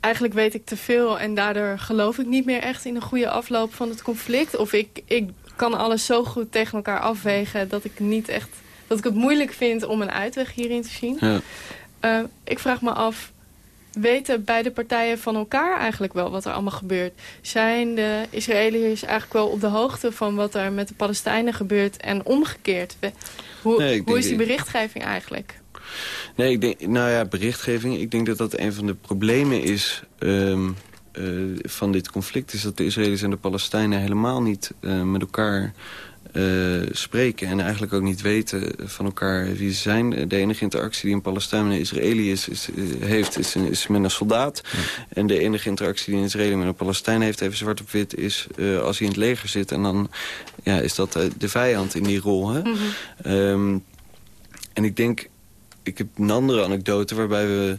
eigenlijk weet ik te veel... en daardoor geloof ik niet meer echt in een goede afloop van het conflict. Of ik, ik kan alles zo goed tegen elkaar afwegen dat ik niet echt... dat ik het moeilijk vind om een uitweg hierin te zien. Ja. Uh, ik vraag me af, weten beide partijen van elkaar eigenlijk wel wat er allemaal gebeurt? Zijn de Israëliërs eigenlijk wel op de hoogte van wat er met de Palestijnen gebeurt en omgekeerd? Hoe, nee, hoe is die berichtgeving eigenlijk? Nee, ik denk, nou ja, berichtgeving. Ik denk dat dat een van de problemen is um, uh, van dit conflict. Is dat de Israëli's en de Palestijnen helemaal niet uh, met elkaar uh, spreken en eigenlijk ook niet weten van elkaar wie ze zijn. De enige interactie die een Palestijn met een Israëli is, is, heeft, is, is, met een soldaat. Ja. En de enige interactie die een Israëli met een Palestijn heeft, even zwart op wit, is uh, als hij in het leger zit. En dan ja, is dat uh, de vijand in die rol. Hè? Mm -hmm. um, en ik denk, ik heb een andere anekdote waarbij we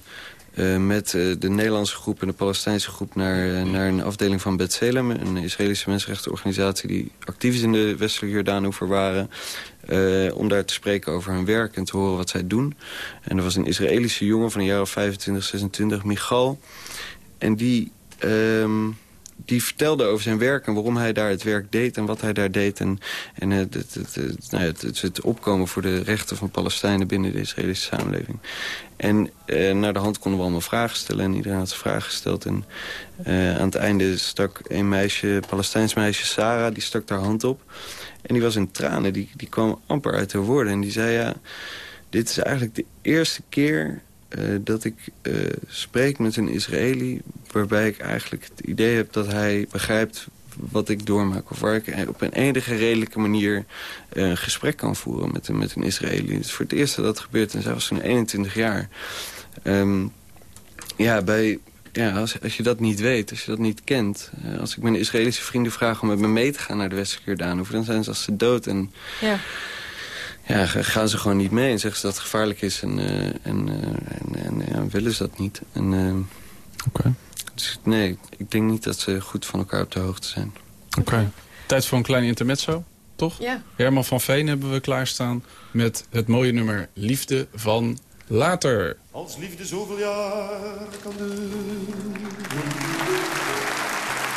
uh, met uh, de Nederlandse groep en de Palestijnse groep... naar, uh, naar een afdeling van B'Tselem, een Israëlische mensenrechtenorganisatie... die actief is in de westelijke Jordaanoever waren... om daar te spreken over hun werk en te horen wat zij doen. En er was een Israëlische jongen van een jaar of 25, 26, Michal. En die... Um, die vertelde over zijn werk en waarom hij daar het werk deed... en wat hij daar deed. En, en het, het, het, nou het, het, het opkomen voor de rechten van Palestijnen... binnen de Israëlische samenleving. En uh, naar de hand konden we allemaal vragen stellen. En iedereen had zijn vragen gesteld. En uh, aan het einde stak een meisje, Palestijns meisje, Sarah... die stak haar hand op. En die was in tranen. Die, die kwam amper uit haar woorden. En die zei, ja, dit is eigenlijk de eerste keer uh, dat ik uh, spreek met een Israëli... waarbij ik eigenlijk het idee heb dat hij begrijpt wat ik doormaak. Of waar ik op een enige redelijke manier uh, een gesprek kan voeren met, met een Israëli. Het is voor het eerst dat dat gebeurt en zij was toen 21 jaar. Um, ja, bij, ja als, als je dat niet weet, als je dat niet kent... Als ik mijn Israëlische vrienden vraag om met me mee te gaan naar de westelijke Jordaan... dan zijn ze als ze dood en... Ja ja, gaan ze gewoon niet mee en zeggen ze dat het gevaarlijk is en, uh, en, uh, en, en ja, willen ze dat niet. En, uh, Oké. Okay. Dus nee, ik denk niet dat ze goed van elkaar op de hoogte zijn. Oké. Okay. Tijd voor een klein intermezzo, toch? Ja. Herman van Veen hebben we klaarstaan met het mooie nummer Liefde van Later. Als liefde zoveel jaar kan duren,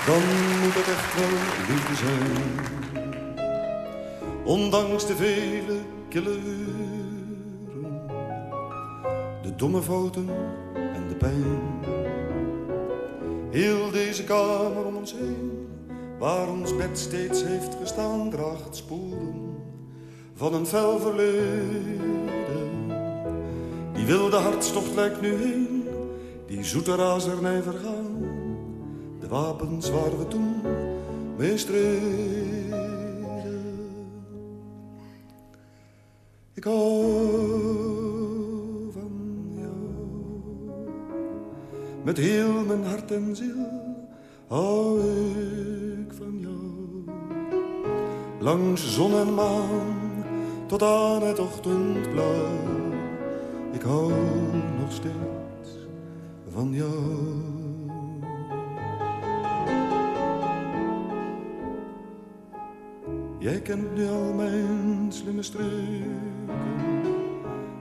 dan moet het echt wel liefde zijn. Ondanks de vele kille uren, de domme fouten en de pijn. Heel deze kamer om ons heen, waar ons bed steeds heeft gestaan, draagt sporen van een fel verleden. Die wilde hartstocht lijkt nu heen, die zoete razernij vergaan. De wapens waar we toen mee streden. Ik hou van jou. Met heel mijn hart en ziel hou ik van jou. Langs zon en maan tot aan het ochtendblauw. Ik hou nog steeds van jou. Jij kent nu al mijn slimme streken.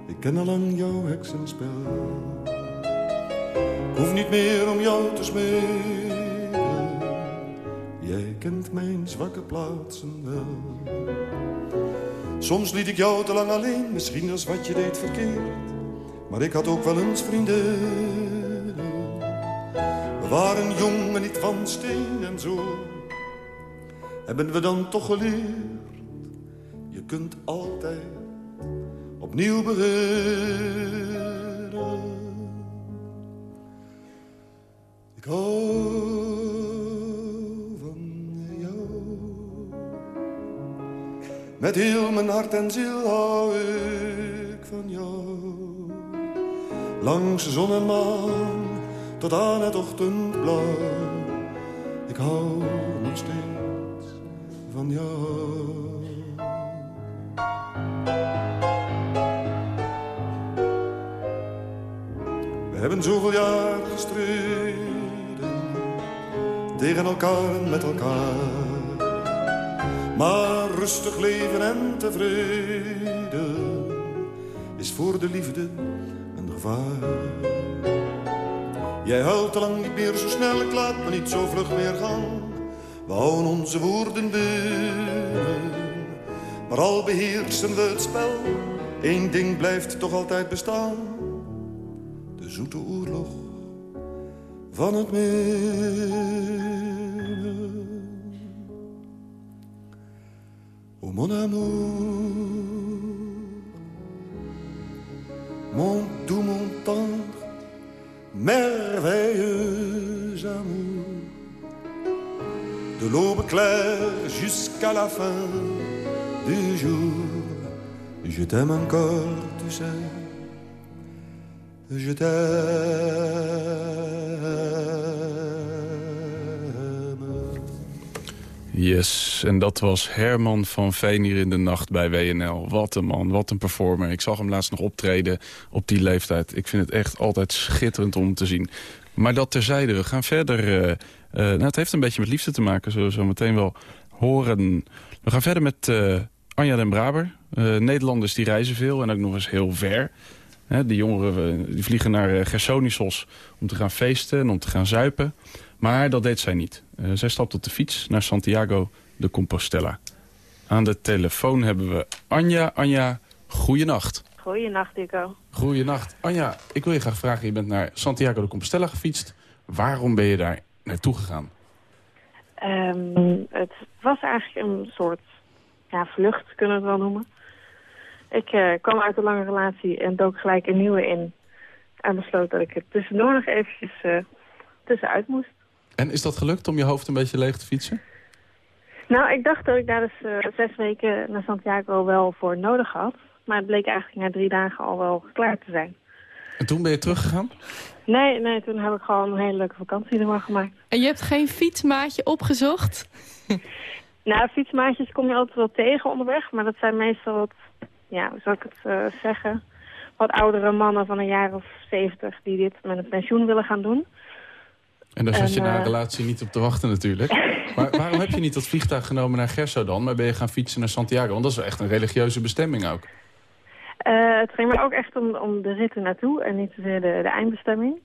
Ik ken al lang jouw heksenspel. Ik hoef niet meer om jou te smeken. Jij kent mijn zwakke plaatsen wel. Soms liet ik jou te lang alleen. Misschien was wat je deed verkeerd. Maar ik had ook wel eens vrienden. We waren jong en niet van steen en zo hebben we dan toch geleerd. Je kunt altijd opnieuw beginnen. Ik hou van jou. Met heel mijn hart en ziel hou ik van jou. langs zon en maan tot aan het ochtendblauw. Ik hou nog steeds We hebben zoveel jaar gestreden, tegen elkaar en met elkaar. Maar rustig leven en tevreden is voor de liefde een gevaar. Jij huilt te lang niet meer zo snel, ik laat me niet zo vlug meer gaan. We onze woorden binnen, maar al beheersen we het spel. Eén ding blijft toch altijd bestaan, de zoete oorlog van het midden. Oh mon amour, mon doux, mon tendre, merveilleux L'aube claire jusqu'à la fin du jour, je t'aime encore, tu sais, je t'aime. Yes, en dat was Herman van Veen hier in de nacht bij WNL. Wat een man, wat een performer. Ik zag hem laatst nog optreden op die leeftijd. Ik vind het echt altijd schitterend om te zien. Maar dat terzijde, we gaan verder. eh, eh, nou, het heeft een beetje met liefde te maken, zullen we zo meteen wel horen. We gaan verder met eh, Anja den Braber. Eh, Nederlanders die reizen veel en ook nog eens heel ver. Hè, die jongeren die vliegen naar Gersonisos om te gaan feesten en om te gaan zuipen. Maar dat deed zij niet. Zij stapt op de fiets naar Santiago de Compostela. Aan de telefoon hebben we Anja. Anja, goeienacht. Goeienacht, Duco. Goeienacht. Anja, ik wil je graag vragen. Je bent naar Santiago de Compostela gefietst. Waarom ben je daar naartoe gegaan? Ehm, het was eigenlijk een soort ja, vlucht, kunnen we het wel noemen. Ik eh, kwam uit een lange relatie en dook gelijk een nieuwe in. En besloot dat ik er tussendoor nog eventjes eh, tussenuit moest. En is dat gelukt om je hoofd een beetje leeg te fietsen? Nou, ik dacht dat ik daar dus eh, zes weken naar Santiago wel voor nodig had. Maar het bleek eigenlijk na drie dagen al wel klaar te zijn. En toen ben je teruggegaan? Nee, nee, toen heb ik gewoon een hele leuke vakantie ervan gemaakt. En je hebt geen fietsmaatje opgezocht? [LAUGHS] Nou, fietsmaatjes kom je altijd wel tegen onderweg. Maar dat zijn meestal wat, ja, hoe zou ik het eh, zeggen... wat oudere mannen van een jaar of zeventig die dit met een pensioen willen gaan doen. En daar zat je na een eh, relatie niet op te wachten natuurlijk. [LAUGHS] maar waarom heb je niet dat vliegtuig genomen naar Gerso dan? Maar ben je gaan fietsen naar Santiago? Want dat is wel echt een religieuze bestemming ook. Eh, het ging me ook echt om, om de ritten naartoe en niet zozeer de, de eindbestemming.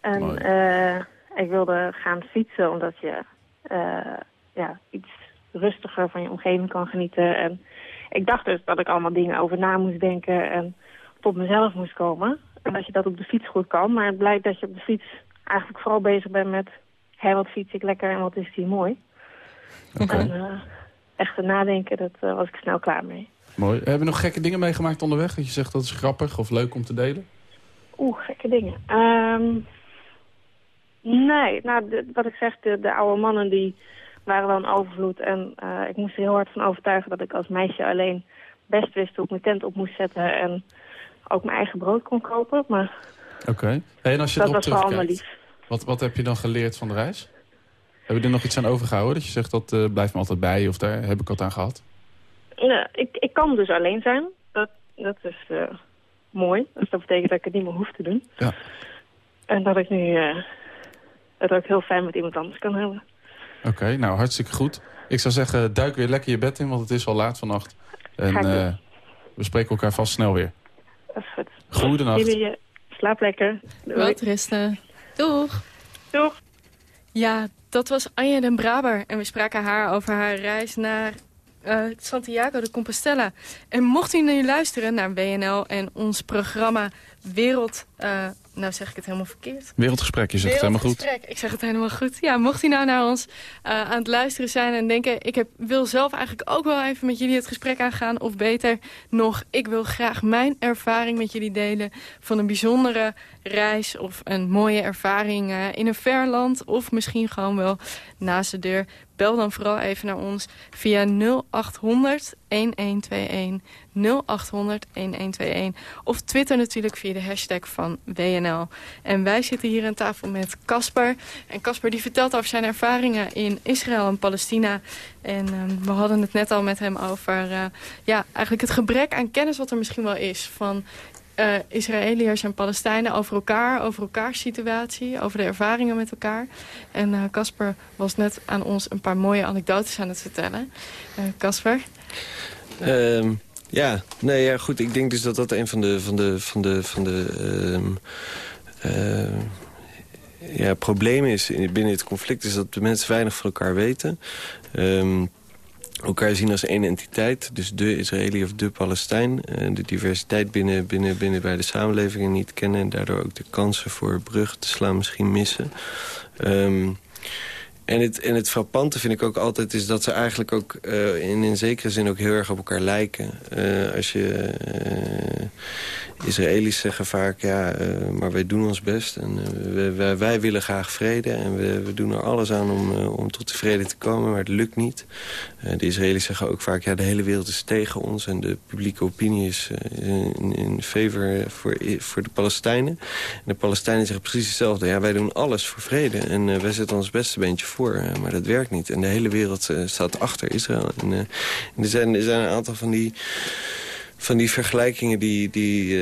En eh, ik wilde gaan fietsen omdat je eh, ja, iets rustiger van je omgeving kan genieten. En ik dacht dus dat ik allemaal dingen over na moest denken en tot mezelf moest komen. En dat je dat op de fiets goed kan. Maar het blijkt dat je op de fiets eigenlijk vooral bezig bent met... hé, wat fiets ik lekker en wat is die mooi. En echt nadenken, dat was ik snel klaar mee. Mooi. Heb je nog gekke dingen meegemaakt onderweg? Dat je zegt dat is grappig of leuk om te delen? Oeh, gekke dingen. Ehm, nee, nou, de- wat ik zeg, de, de oude mannen die waren wel een overvloed. En eh, ik moest er heel hard van overtuigen dat ik als meisje alleen best wist hoe ik mijn tent op moest zetten. En ook mijn eigen brood kon kopen. Maar Oké. En als je dat erop was wel allemaal terugkijkt, lief. wat, wat heb je dan geleerd van de reis? Heb je er nog iets aan overgehouden? Dat je zegt, dat eh, blijft me altijd bij of daar heb ik wat aan gehad? Nou, ik, ik kan dus alleen zijn. Dat, dat is eh, mooi. Dus dat betekent dat ik het niet meer hoef te doen. Ja. En dat ik nu eh, het ook heel fijn met iemand anders kan hebben. Oké, nou hartstikke goed. Ik zou zeggen, duik weer lekker je bed in, want het is al laat vannacht. En eh, we spreken elkaar vast snel weer. Dat is goed. Goedenacht. Jullie slaap lekker. Doei. Welterusten. Doeg! Doeg. Ja, dat was Anja den Braber. En we spraken haar over haar reis naar eh, Santiago de Compostela. En mocht u nu luisteren naar WNL en ons programma Wereld... eh, nou zeg ik het helemaal verkeerd. Wereldgesprek, je zegt het helemaal goed. Ik zeg het helemaal goed. Ja, mocht u nou naar ons eh, aan het luisteren zijn en denken... ik heb, wil zelf eigenlijk ook wel even met jullie het gesprek aangaan... of beter nog, ik wil graag mijn ervaring met jullie delen... van een bijzondere reis of een mooie ervaring eh, in een ver land... of misschien gewoon wel naast de deur. Bel dan vooral even naar ons via 0800 1121 0800 1121. Of Twitter natuurlijk via de hashtag van WNL. En wij zitten hier aan tafel met Casper. En Casper die vertelt over zijn ervaringen in Israël en Palestina. En ehm, we hadden het net al met hem over uh, ja, eigenlijk het gebrek aan kennis wat er misschien wel is. Van uh, Israëliërs en Palestijnen over elkaar, over elkaars situatie, over de ervaringen met elkaar. En eh, Casper uh, was net aan ons een paar mooie anekdotes aan het vertellen. Casper? Um, ja, nee, ja, goed. Ik denk dus dat dat een van de, van de, van de, van de um, uh, ja, problemen is binnen het conflict. Is dat de mensen weinig van elkaar weten. Um, elkaar zien als één entiteit. Dus de Israëli of de Palestijn. Uh, de diversiteit binnen, binnen, binnen bij de samenlevingen niet kennen. En daardoor ook de kansen voor brug te slaan misschien missen. Um, en het, en het frappante vind ik ook altijd is dat ze eigenlijk ook uh, in, in zekere zin ook heel erg op elkaar lijken. Uh, als je uh, Israëli's zeggen vaak, ja, maar wij doen ons best. En wij, wij, wij, willen graag vrede en we, we, doen er alles aan om, om tot de vrede te komen, maar het lukt niet. de Israëli's zeggen ook vaak, ja, de hele wereld is tegen ons en de publieke opinie is in, in favor voor, voor de Palestijnen. En de Palestijnen zeggen precies hetzelfde, ja, wij doen alles voor vrede en wij zetten ons beste beentje voor voor, maar dat werkt niet. En de hele wereld uh, staat achter Israël. En, uh, en er, zijn, er zijn een aantal van die, van die vergelijkingen die, die,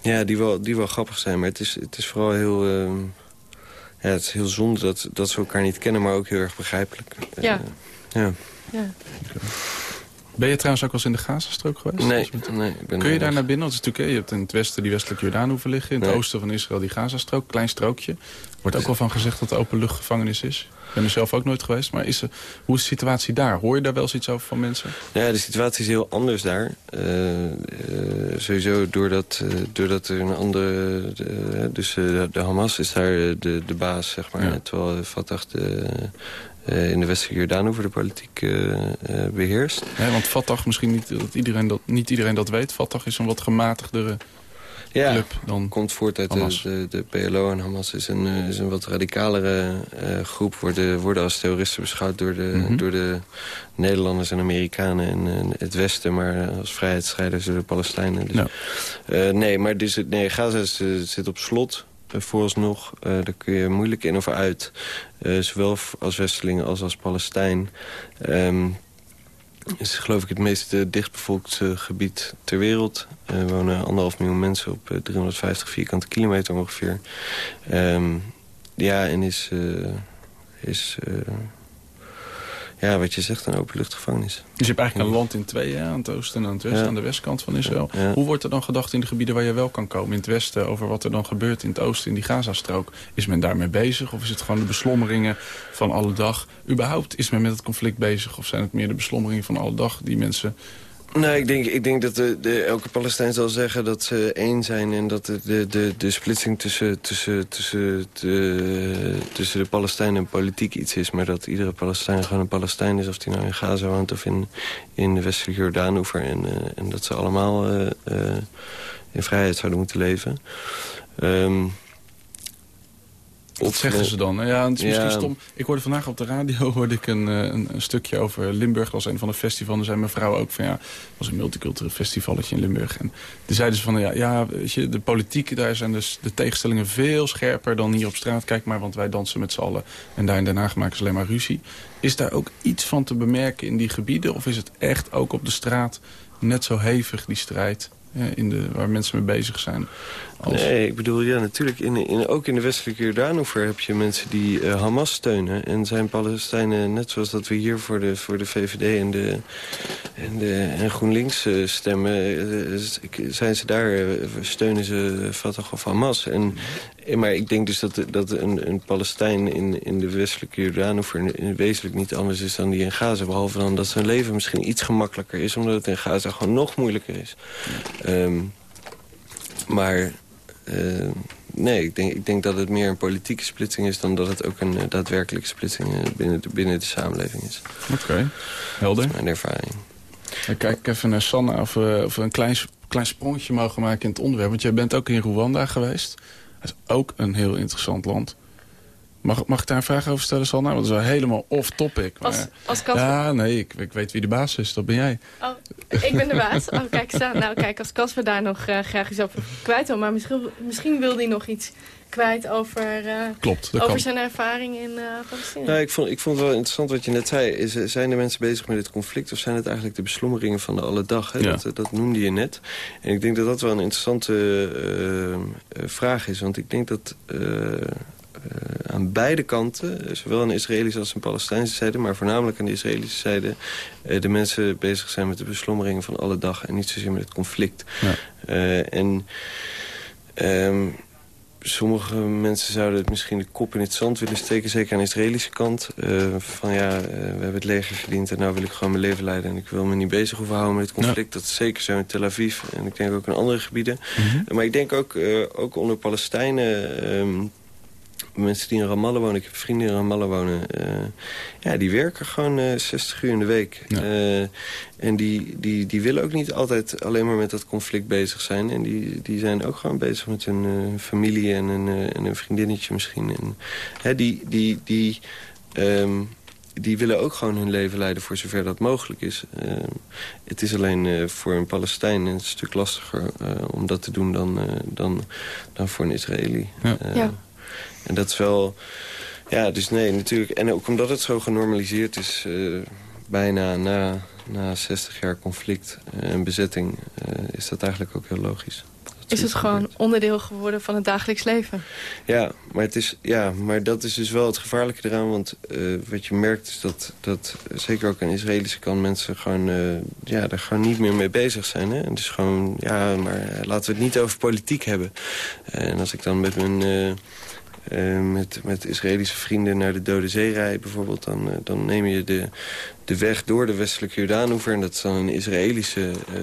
ja, die, wel, die wel grappig zijn. Maar het is, het is vooral heel, ja, het is heel zonde dat, dat ze elkaar niet kennen, maar ook heel erg begrijpelijk. Ja. ja. ja. Ben je trouwens ook wel eens in de Gazastrook geweest? Nee, nee ik ben Kun je daar naar binnen? Dat is natuurlijk, je hebt in het westen die westelijke Jordaan liggen. In het oosten van Israël die Gazastrook, klein strookje. wordt ook wel van gezegd dat het openluchtgevangenis is. Ik ben er zelf ook nooit geweest. Maar is er, hoe is de situatie daar? Hoor je daar wel eens iets over van mensen? Ja, de situatie is heel anders daar. Uh, uh, sowieso doordat, uh, doordat er een andere... dus de Hamas is daar de, de baas, zeg maar. Ja. Terwijl Fatah de in de westelijke Jordaan over de politiek uh, uh, beheerst. Want Fatah, misschien niet, dat iedereen dat, niet iedereen dat weet... Fatah is een wat gematigdere ja, club dan komt voort uit de, de, de, PLO en Hamas is een, is een wat radicalere groep. Worden, worden als terroristen beschouwd door de, mm -hmm. door de Nederlanders en Amerikanen en het Westen... maar als vrijheidsstrijders door de Palestijnen. Dus, ja. nee, maar dus, nee, Gaza is, zit op slot vooralsnog. Uh, daar kun je moeilijk in of uit. Uh, zowel als Westelingen als als Palestijn. Um, is geloof ik het meest dichtbevolkte gebied ter wereld. Er wonen anderhalf miljoen mensen op 350 vierkante kilometer ongeveer. Um, ja, en is... is ja, wat je zegt, een openluchtgevangenis. Dus je hebt eigenlijk een land in tweeën, aan het oosten en aan het westen, ja. aan de westkant van Israël. Ja. Hoe wordt er dan gedacht in de gebieden waar je wel kan komen? In het westen, over wat er dan gebeurt in het oosten, in die Gazastrook. Is men daarmee bezig? Of is het gewoon de beslommeringen van alle dag? Überhaupt, is men met het conflict bezig? Of zijn het meer de beslommeringen van alle dag die mensen nou, ik denk, ik denk dat de, de, elke Palestijn zal zeggen dat ze één zijn... en dat de, de, de, splitsing tussen, tussen, tussen, de, tussen de Palestijnen en politiek iets is... maar dat iedere Palestijn gewoon een Palestijn is... of die nou in Gaza woont of in, in de westelijke Jordaanoever... en, uh, en dat ze allemaal uh, uh, in vrijheid zouden moeten leven... Um, wat zeggen ze dan? Ja, het is misschien ja. stom. Ik hoorde vandaag op de radio [LAUGHS] hoorde ik een, een, een stukje over Limburg. Dat was een van de festivals. En zei mijn vrouw ook van ja, het was een multicultureel festivalletje in Limburg. En toen zeiden ze van ja, ja weet je, de politiek, daar zijn dus de tegenstellingen veel scherper dan hier op straat. Kijk maar, want wij dansen met z'n allen. En daar in Den Haag maken ze alleen maar ruzie. Is daar ook iets van te bemerken in die gebieden? Of is het echt ook op de straat net zo hevig, die strijd? in de, waar mensen mee bezig zijn. Nee, ik bedoel, ja, natuurlijk. In, in, ook in de westelijke Jordaanoever heb je mensen die uh, Hamas steunen. En zijn Palestijnen, net zoals dat we hier voor de, voor de VVD en, de, en, de, en GroenLinks uh, stemmen... Uh, zijn ze daar, steunen ze Fatah of Hamas. En, maar ik denk dus dat, dat een, een Palestijn in, in de westelijke Jordaanover... wezenlijk niet anders is dan die in Gaza. Behalve dan dat zijn leven misschien iets gemakkelijker is... omdat het in Gaza gewoon nog moeilijker is. Um, maar uh, nee, ik denk, ik denk dat het meer een politieke splitsing is... dan dat het ook een uh, daadwerkelijke splitsing uh, binnen, de, binnen de samenleving is. Oké, okay. helder. Dat is mijn ervaring. Dan kijk ik even naar Sanne of we, of we een klein, klein sprongetje mogen maken in het onderwerp. Want jij bent ook in Rwanda geweest. Dat is ook een heel interessant land. Mag, mag ik daar een vraag over stellen, Sanna? Want dat is wel helemaal off-topic. Als, als Casper... Ja, nee, ik, ik weet wie de baas is. Dat ben jij. Oh, ik ben de baas? Oh, kijk, staan. Nou, kijk, als Casper daar nog uh, graag iets over kwijt wil. Maar misschien, misschien wil hij nog iets kwijt over, uh, Klopt, over kan. zijn ervaring in uh, Palestina. Nou, ik, vond, ik vond het wel interessant wat je net zei. Is, zijn de mensen bezig met dit conflict of zijn het eigenlijk de beslommeringen van de alle dag? Hè? Ja. Dat, dat noemde je net. En ik denk dat dat wel een interessante uh, vraag is. Want ik denk dat aan beide kanten, zowel aan de Israëlische als aan de Palestijnse zijde... maar voornamelijk aan de Israëlische zijde... de mensen bezig zijn met de beslommeringen van alle dag... en niet zozeer met het conflict. Ja. en... Um, sommige mensen zouden het misschien de kop in het zand willen steken. Zeker aan de Israëlische kant. Uh, van ja, uh, we hebben het leger verdiend en nou wil ik gewoon mijn leven leiden. En ik wil me niet bezig hoeven houden met het conflict. Ja. Dat is zeker zo in Tel Aviv. En ik denk ook in andere gebieden. Mm -hmm. Maar ik denk ook, ook onder Palestijnen... Um, mensen die in Ramallah wonen, ik heb vrienden in Ramallah wonen... Uh, ja, die werken gewoon uh, 60 uur in de week. Ja. Uh, en die, die, die willen ook niet altijd alleen maar met dat conflict bezig zijn. En die, die zijn ook gewoon bezig met hun uh, familie en een, en een vriendinnetje misschien. En, hè, die, die, die, um, die willen ook gewoon hun leven leiden voor zover dat mogelijk is. Uh, het is alleen uh, voor een Palestijn een stuk lastiger uh, om dat te doen dan, dan, dan voor een Israëli. Ja. ja. En dat is wel... Ja, dus nee, natuurlijk. En ook omdat het zo genormaliseerd is... Uh, bijna na, na 60 jaar conflict en bezetting... Uh, is dat eigenlijk ook heel logisch. Is het gewoon onderdeel geworden van het dagelijks leven? Ja, maar, het is, ja, maar dat is dus wel het gevaarlijke eraan. Want uh, wat je merkt is dat, dat zeker ook aan de Israëlische kant... mensen gewoon, uh, ja, daar gewoon niet meer mee bezig zijn. Hè? En dus gewoon, ja, maar laten we het niet over politiek hebben. en als ik dan met mijn... Uh, met, met Israëlische vrienden naar de Dode Zee rijden bijvoorbeeld... dan, uh, dan neem je de, de weg door de westelijke Jordaanoever... en dat is dan een Israëlische uh,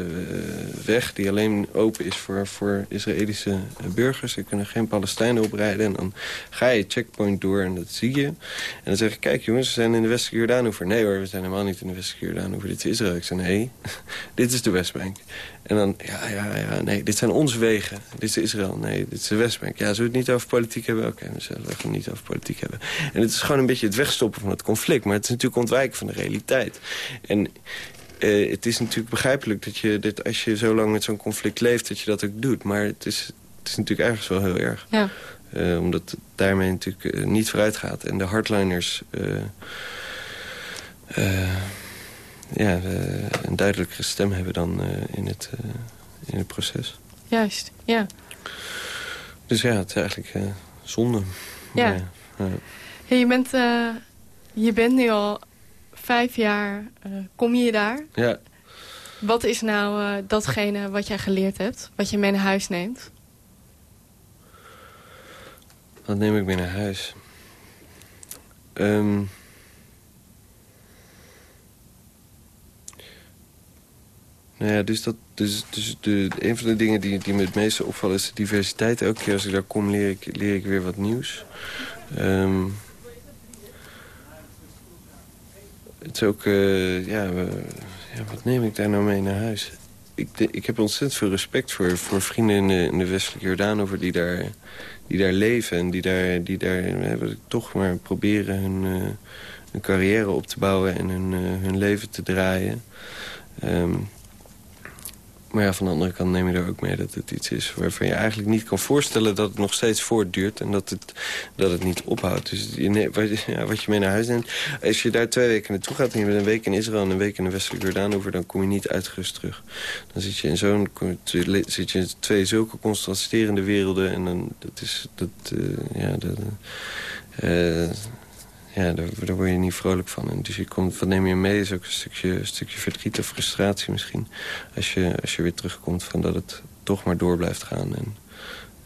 weg die alleen open is voor, voor Israëlische burgers. Er kunnen geen Palestijnen oprijden. En dan ga je checkpoint door en dat zie je. En dan zeg je, kijk jongens, we zijn in de westelijke Jordaanoever. Nee hoor, we zijn helemaal niet in de westelijke Jordaanoever. Dit is Israël. Ik zeg, nee, [LAUGHS] dit is de Westbank. En dan, ja, ja, ja, nee, dit zijn onze wegen. Dit is Israël. Nee, dit is de Westbank. Ja, zullen we het niet over politiek hebben? Oké, we zullen het niet over politiek hebben. En het is gewoon een beetje het wegstoppen van het conflict. Maar het is natuurlijk ontwijken van de realiteit. En uh, het is natuurlijk begrijpelijk dat je, dat als je zo lang met zo'n conflict leeft... dat je dat ook doet. Maar het is, het is natuurlijk ergens wel heel erg. Ja. Uh, omdat het daarmee natuurlijk uh, niet vooruit gaat. En de hardliners... ja, een duidelijkere stem hebben dan in, het, in het proces. Juist, ja. Dus ja, het is eigenlijk zonde. Ja. Hey, je, bent, je bent nu al vijf jaar uh, kom je daar. Ja. Wat is nou uh, datgene wat jij geleerd hebt? Wat je mee naar huis neemt? Wat neem ik mee naar huis? Um, nou ja, dus, dat, dus, dus de, een van de dingen die, die me het meeste opvallen is de diversiteit. Elke keer als ik daar kom leer ik, leer ik weer wat nieuws. Um, het is ook, uh, ja, we, ja, wat neem ik daar nou mee naar huis? Ik, ik heb ontzettend veel respect voor, voor vrienden in de, westelijke Jordaan... over die daar, die daar leven en die daar, die daar hebben, toch maar proberen hun, uh, hun carrière op te bouwen... en hun, uh, hun leven te draaien. Um, maar ja, van de andere kant neem je er ook mee dat het iets is... waarvan je eigenlijk niet kan voorstellen dat het nog steeds voortduurt... en dat het, dat het niet ophoudt. Dus je, wat, je mee naar huis neemt... als je daar twee weken naartoe gaat en je bent een week in Israël... en een week in de westelijke Jordaanover... dan kom je niet uitgerust terug. Dan zit je in zo'n zit je twee zulke contrasterende werelden... en dan dat is... Dat, uh, ja, dat, uh, ja, daar, daar, word je niet vrolijk van. En dus je komt, wat neem je mee? Is ook een stukje, een stukje verdriet of frustratie misschien. Als je, als je weer terugkomt van dat het toch maar door blijft gaan. En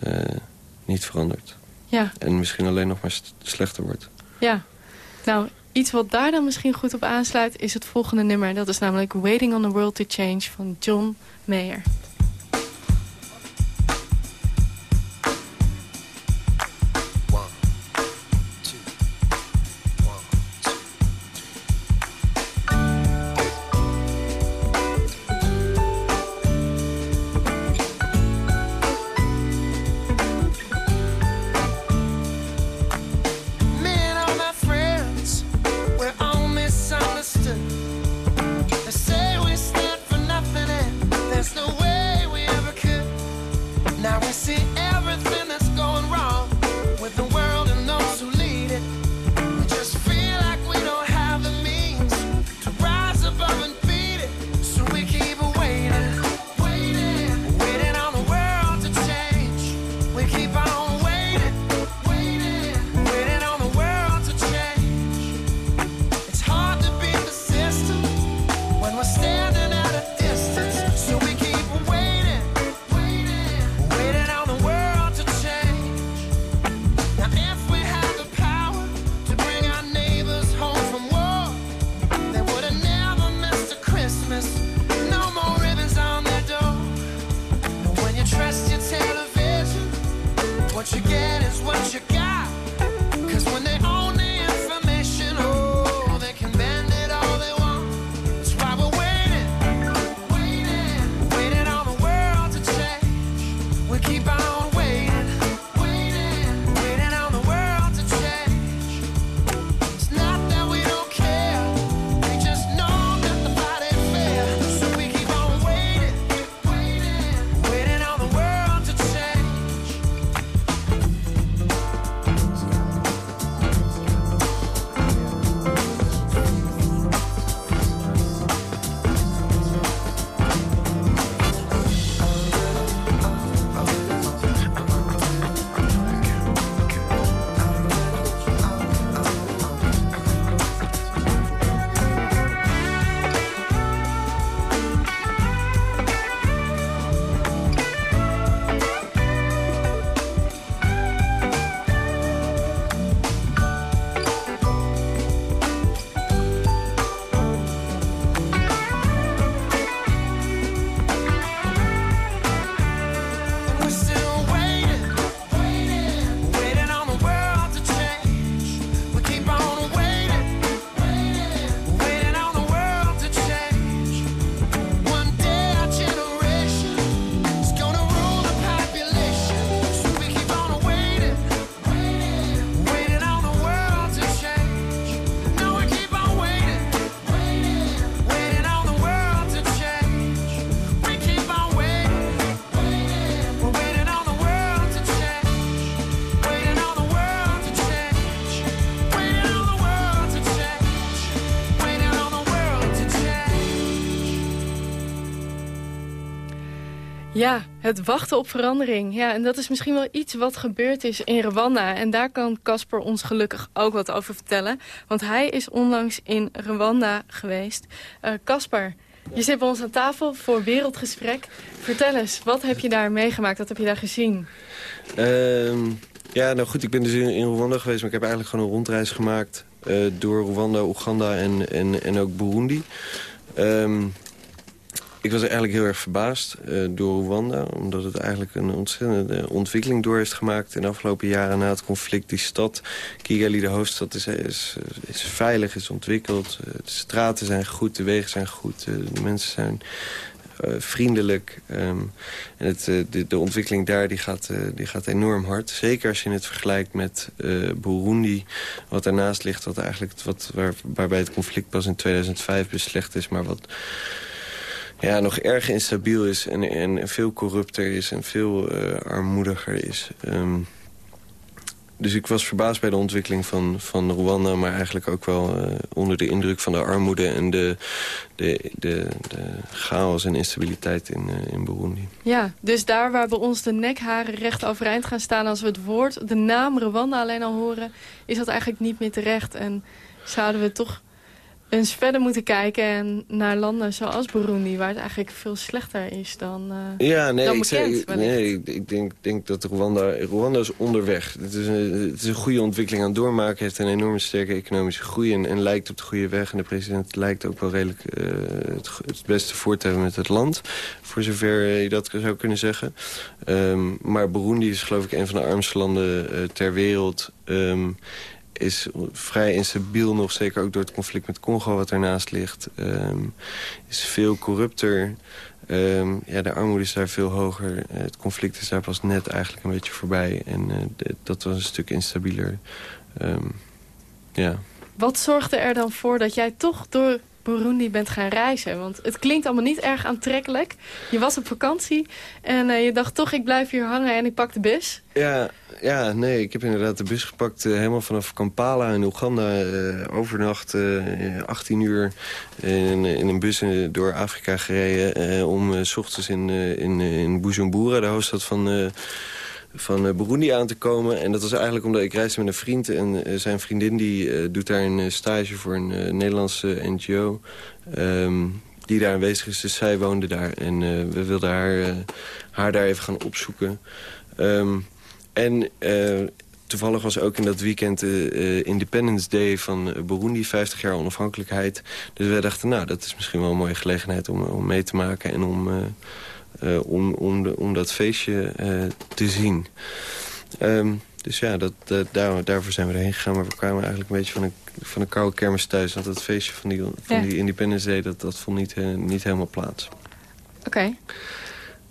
uh, niet verandert. Ja. En misschien alleen nog maar slechter wordt. Ja. Nou, iets wat daar dan misschien goed op aansluit... is het volgende nummer. Dat is namelijk Waiting on the World to Change van John Mayer. Het wachten op verandering. Ja, en dat is misschien wel iets wat gebeurd is in Rwanda. En daar kan Casper ons gelukkig ook wat over vertellen. Want hij is onlangs in Rwanda geweest. Eh, Casper, je zit bij ons aan tafel voor Wereldgesprek. Vertel eens, wat heb je daar meegemaakt? Wat heb je daar gezien? Ehm, ja, nou goed, ik ben dus in, Rwanda geweest... maar ik heb eigenlijk gewoon een rondreis gemaakt... Uh, door Rwanda, Oeganda en, en, en ook Burundi. Um, ik was eigenlijk heel erg verbaasd uh, door Rwanda. Omdat het eigenlijk een ontzettende ontwikkeling door heeft gemaakt... in de afgelopen jaren na het conflict. Die stad, Kigali, de hoofdstad, is, is, veilig, is ontwikkeld. Uh, de straten zijn goed, de wegen zijn goed. Uh, de mensen zijn vriendelijk. Um, en het, de, de, ontwikkeling daar die gaat, die gaat enorm hard. Zeker als je het vergelijkt met Burundi, wat daarnaast ligt... Wat eigenlijk, wat, waar, waarbij het conflict pas in 2005 beslecht is... maar wat ja, nog erg instabiel is en, en veel corrupter is en veel uh, armoediger is. Um, dus ik was verbaasd bij de ontwikkeling van, van Rwanda... maar eigenlijk ook wel uh, onder de indruk van de armoede... en de, de, de, chaos en instabiliteit in, uh, in Burundi. Ja, dus daar waar bij ons de nekharen recht overeind gaan staan... als we het woord, de naam Rwanda alleen al horen... is dat eigenlijk niet meer terecht. En zouden we toch eens verder moeten kijken en naar landen zoals Burundi... waar het eigenlijk veel slechter is dan, uh, ja, nee, dan bekend. Ik, nee, ik denk, denk dat Rwanda, Rwanda is onderweg. Het is, een, het is een goede ontwikkeling aan het doormaken. heeft een enorme sterke economische groei en, en, lijkt op de goede weg. En de president lijkt ook wel redelijk uh, het, het, beste voor te hebben met het land. Voor zover je dat zou kunnen zeggen. Um, maar Burundi is geloof ik een van de armste landen uh, ter wereld... Um, is vrij instabiel nog, zeker ook door het conflict met Congo wat ernaast ligt. Um, is veel corrupter. Um, ja, de armoede is daar veel hoger. Het conflict is daar pas net eigenlijk een beetje voorbij. En de, dat was een stuk instabieler. Um, ja. Wat zorgde er dan voor dat jij toch door Burundi bent gaan reizen? Want het klinkt allemaal niet erg aantrekkelijk. Je was op vakantie en uh, je dacht toch ik blijf hier hangen en ik pak de bus. Ja, ja, nee, ik heb inderdaad de bus gepakt. Uh, helemaal vanaf Kampala in Oeganda. Uh, overnacht, 18 uur in, in een bus door Afrika gereden. om s ochtends in, in, in Bujumbura, de hoofdstad van van Burundi aan te komen. En dat was eigenlijk omdat ik reisde met een vriend. En zijn vriendin die doet daar een stage voor een Nederlandse NGO. Um, die daar aanwezig is. Dus zij woonde daar. En we wilden haar, haar daar even gaan opzoeken. Um, en toevallig was ook in dat weekend de Independence Day van Burundi, 50 jaar onafhankelijkheid. Dus we dachten, nou, dat is misschien wel een mooie gelegenheid om, om mee te maken en om, om, om, de, om dat feestje te zien. Um, dus ja, dat, dat, daar, daarvoor zijn we erheen gegaan. Maar we kwamen eigenlijk een beetje van een, van een koude kermis thuis. Want het feestje van die, van die Independence Day, dat, dat vond niet, niet helemaal plaats. Oké.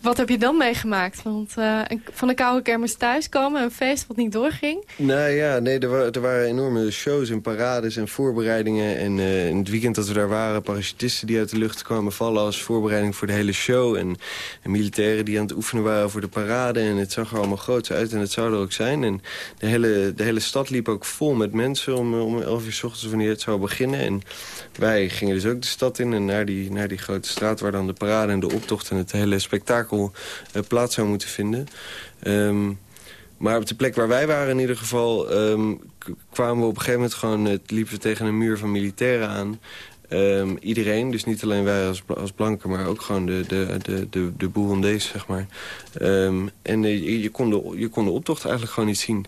Wat heb je dan meegemaakt? Want uh, van de koude kermis thuiskomen, een feest wat niet doorging? Nou ja, nee, er, waren, er waren enorme shows en parades en voorbereidingen. En uh, in het weekend dat we daar waren, parachutisten die uit de lucht kwamen vallen... als voorbereiding voor de hele show. En, en, militairen die aan het oefenen waren voor de parade. En het zag er allemaal groots uit en het zou er ook zijn. En de hele, de hele stad liep ook vol met mensen om, om 11 uur s ochtends wanneer het zou beginnen. En wij gingen dus ook de stad in en naar die, naar die grote straat... waar dan de parade en de optocht en het hele spektakel uh, plaats zou moeten vinden. Um, maar op de plek waar wij waren in ieder geval... Um, kwamen we op een gegeven moment gewoon... Het liepen we tegen een muur van militairen aan. Um, iedereen, dus niet alleen wij als, als blanken... maar ook gewoon de, de, de, de, de Burundees, zeg maar. En uh, je, je, kon de, je kon de optocht eigenlijk gewoon niet zien.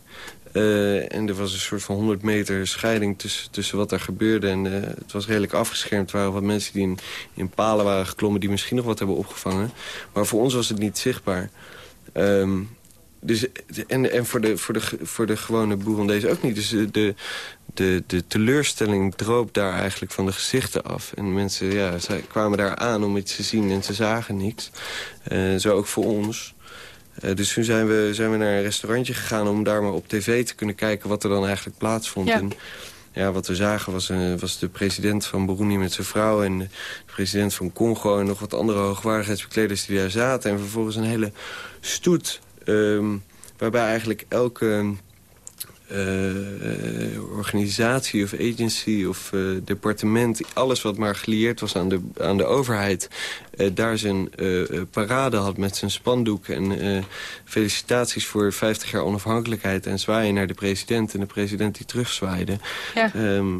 Uh, en er was een soort van 100 meter scheiding tussen, tussen wat er gebeurde. En uh, het was redelijk afgeschermd. Er waren wat mensen die in, palen waren geklommen... die misschien nog wat hebben opgevangen. Maar voor ons was het niet zichtbaar. Um, dus, en en voor, de, voor, de, voor de gewone Boerondees ook niet. Dus de, de, de teleurstelling droop daar eigenlijk van de gezichten af. En mensen ja, zij kwamen daar aan om iets te zien en ze zagen niks. Uh, zo ook voor ons. Uh, dus toen zijn we, zijn we naar een restaurantje gegaan om daar maar op tv te kunnen kijken wat er dan eigenlijk plaatsvond. Ja. En ja, wat we zagen was, uh, was de president van Burundi met zijn vrouw en de president van Congo en nog wat andere hoogwaardigheidsbekleders die daar zaten. En vervolgens een hele stoet um, waarbij eigenlijk elke organisatie of agency of departement... alles wat maar gelieerd was aan de, aan de overheid... daar zijn parade had met zijn spandoek... en felicitaties voor 50 jaar onafhankelijkheid... en zwaaien naar de president en de president die terugzwaaide... Ja. Ehm,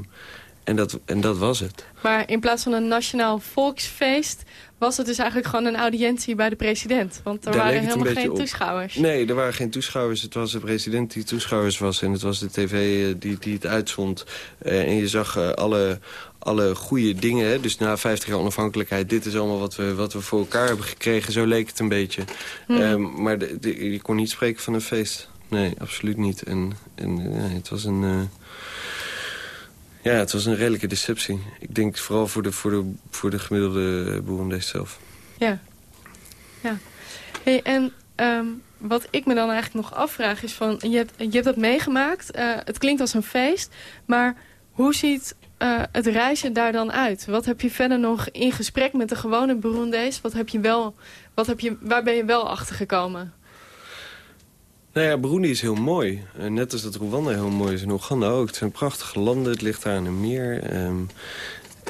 en dat, en dat was het. Maar in plaats van een nationaal volksfeest... was het dus eigenlijk gewoon een audiëntie bij de president. Want er waren helemaal geen toeschouwers. Nee, er waren geen toeschouwers. Het was de president die toeschouwers was. En het was de tv eh, die, die het uitzond. Uh, en je zag uh, alle, alle goede dingen. Hè? Dus na 50 jaar onafhankelijkheid, dit is allemaal wat we, wat we voor elkaar hebben gekregen. Zo leek het een beetje. Hmm. Um, maar de, de, je kon niet spreken van een feest. Nee, absoluut niet. En, en het was een... Ja, het was een redelijke deceptie. Ik denk vooral voor de, voor de, voor de gemiddelde Boerendees zelf. Ja. ja. Hey, en um, wat ik me dan eigenlijk nog afvraag is van... Je hebt, je hebt dat meegemaakt, uh, het klinkt als een feest... maar hoe ziet uh, het reizen daar dan uit? Wat heb je verder nog in gesprek met de gewone Burundees? Wat heb je wel, wat heb je, waar ben je wel achter gekomen? Nou ja, Burundi is heel mooi. Uh, net als dat Rwanda heel mooi is en Oeganda ook. Het zijn prachtige landen, het ligt daar aan een meer. Um,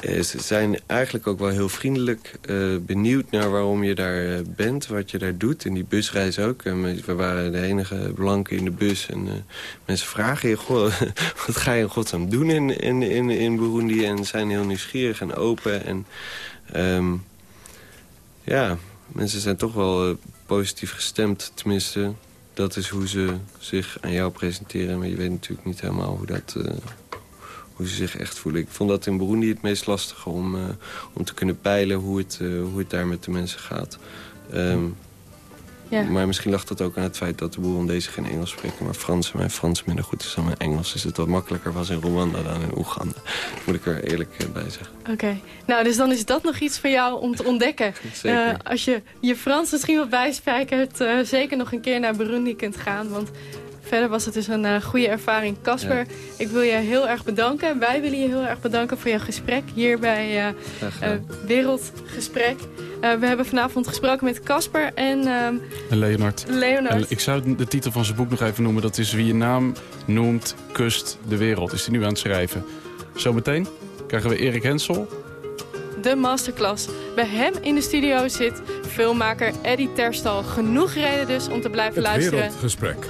ze zijn eigenlijk ook wel heel vriendelijk. Uh, benieuwd naar waarom je daar bent, wat je daar doet. In die busreis ook. we waren de enige blanken in de bus. En mensen vragen je, goh, [LAUGHS] wat ga je in godsnaam doen in, in, in, in Burundi? En zijn heel nieuwsgierig en open. En um, ja, mensen zijn toch wel positief gestemd. Tenminste, dat is hoe ze zich aan jou presenteren. Maar je weet natuurlijk niet helemaal hoe, dat, uh, hoe ze zich echt voelen. Ik vond dat in Burundi het meest lastige om, uh, om te kunnen peilen hoe het, uh, hoe het daar met de mensen gaat. Um, ja. Maar misschien lag dat ook aan het feit dat de deze geen Engels spreken... maar Frans en mijn Frans minder goed is dan mijn Engels. Dus het wat makkelijker was in Rwanda dan in Oeganda. Moet ik er eerlijk eh, bij zeggen. Oké. Nou, dus dan is dat nog iets voor jou om te ontdekken. [LAUGHS] Zeker. Uh, als je je Frans misschien wat bijspijkert... Uh, zeker nog een keer naar Burundi kunt gaan. Want verder was het dus een uh, goede ervaring. Casper, ik wil je heel erg bedanken. Wij willen je heel erg bedanken voor jouw gesprek hier bij Wereldgesprek. Uh, we hebben vanavond gesproken met Casper en... Um, en Leonard. Leonard. En ik zou de titel van zijn boek nog even noemen. Dat is Wie je naam noemt, kust de wereld. Is hij nu aan het schrijven. Zometeen krijgen we Erik Hensel. De masterclass. Bij hem in de studio zit filmmaker Eddie Terstal. Genoeg reden dus om te blijven Het luisteren. Wereldgesprek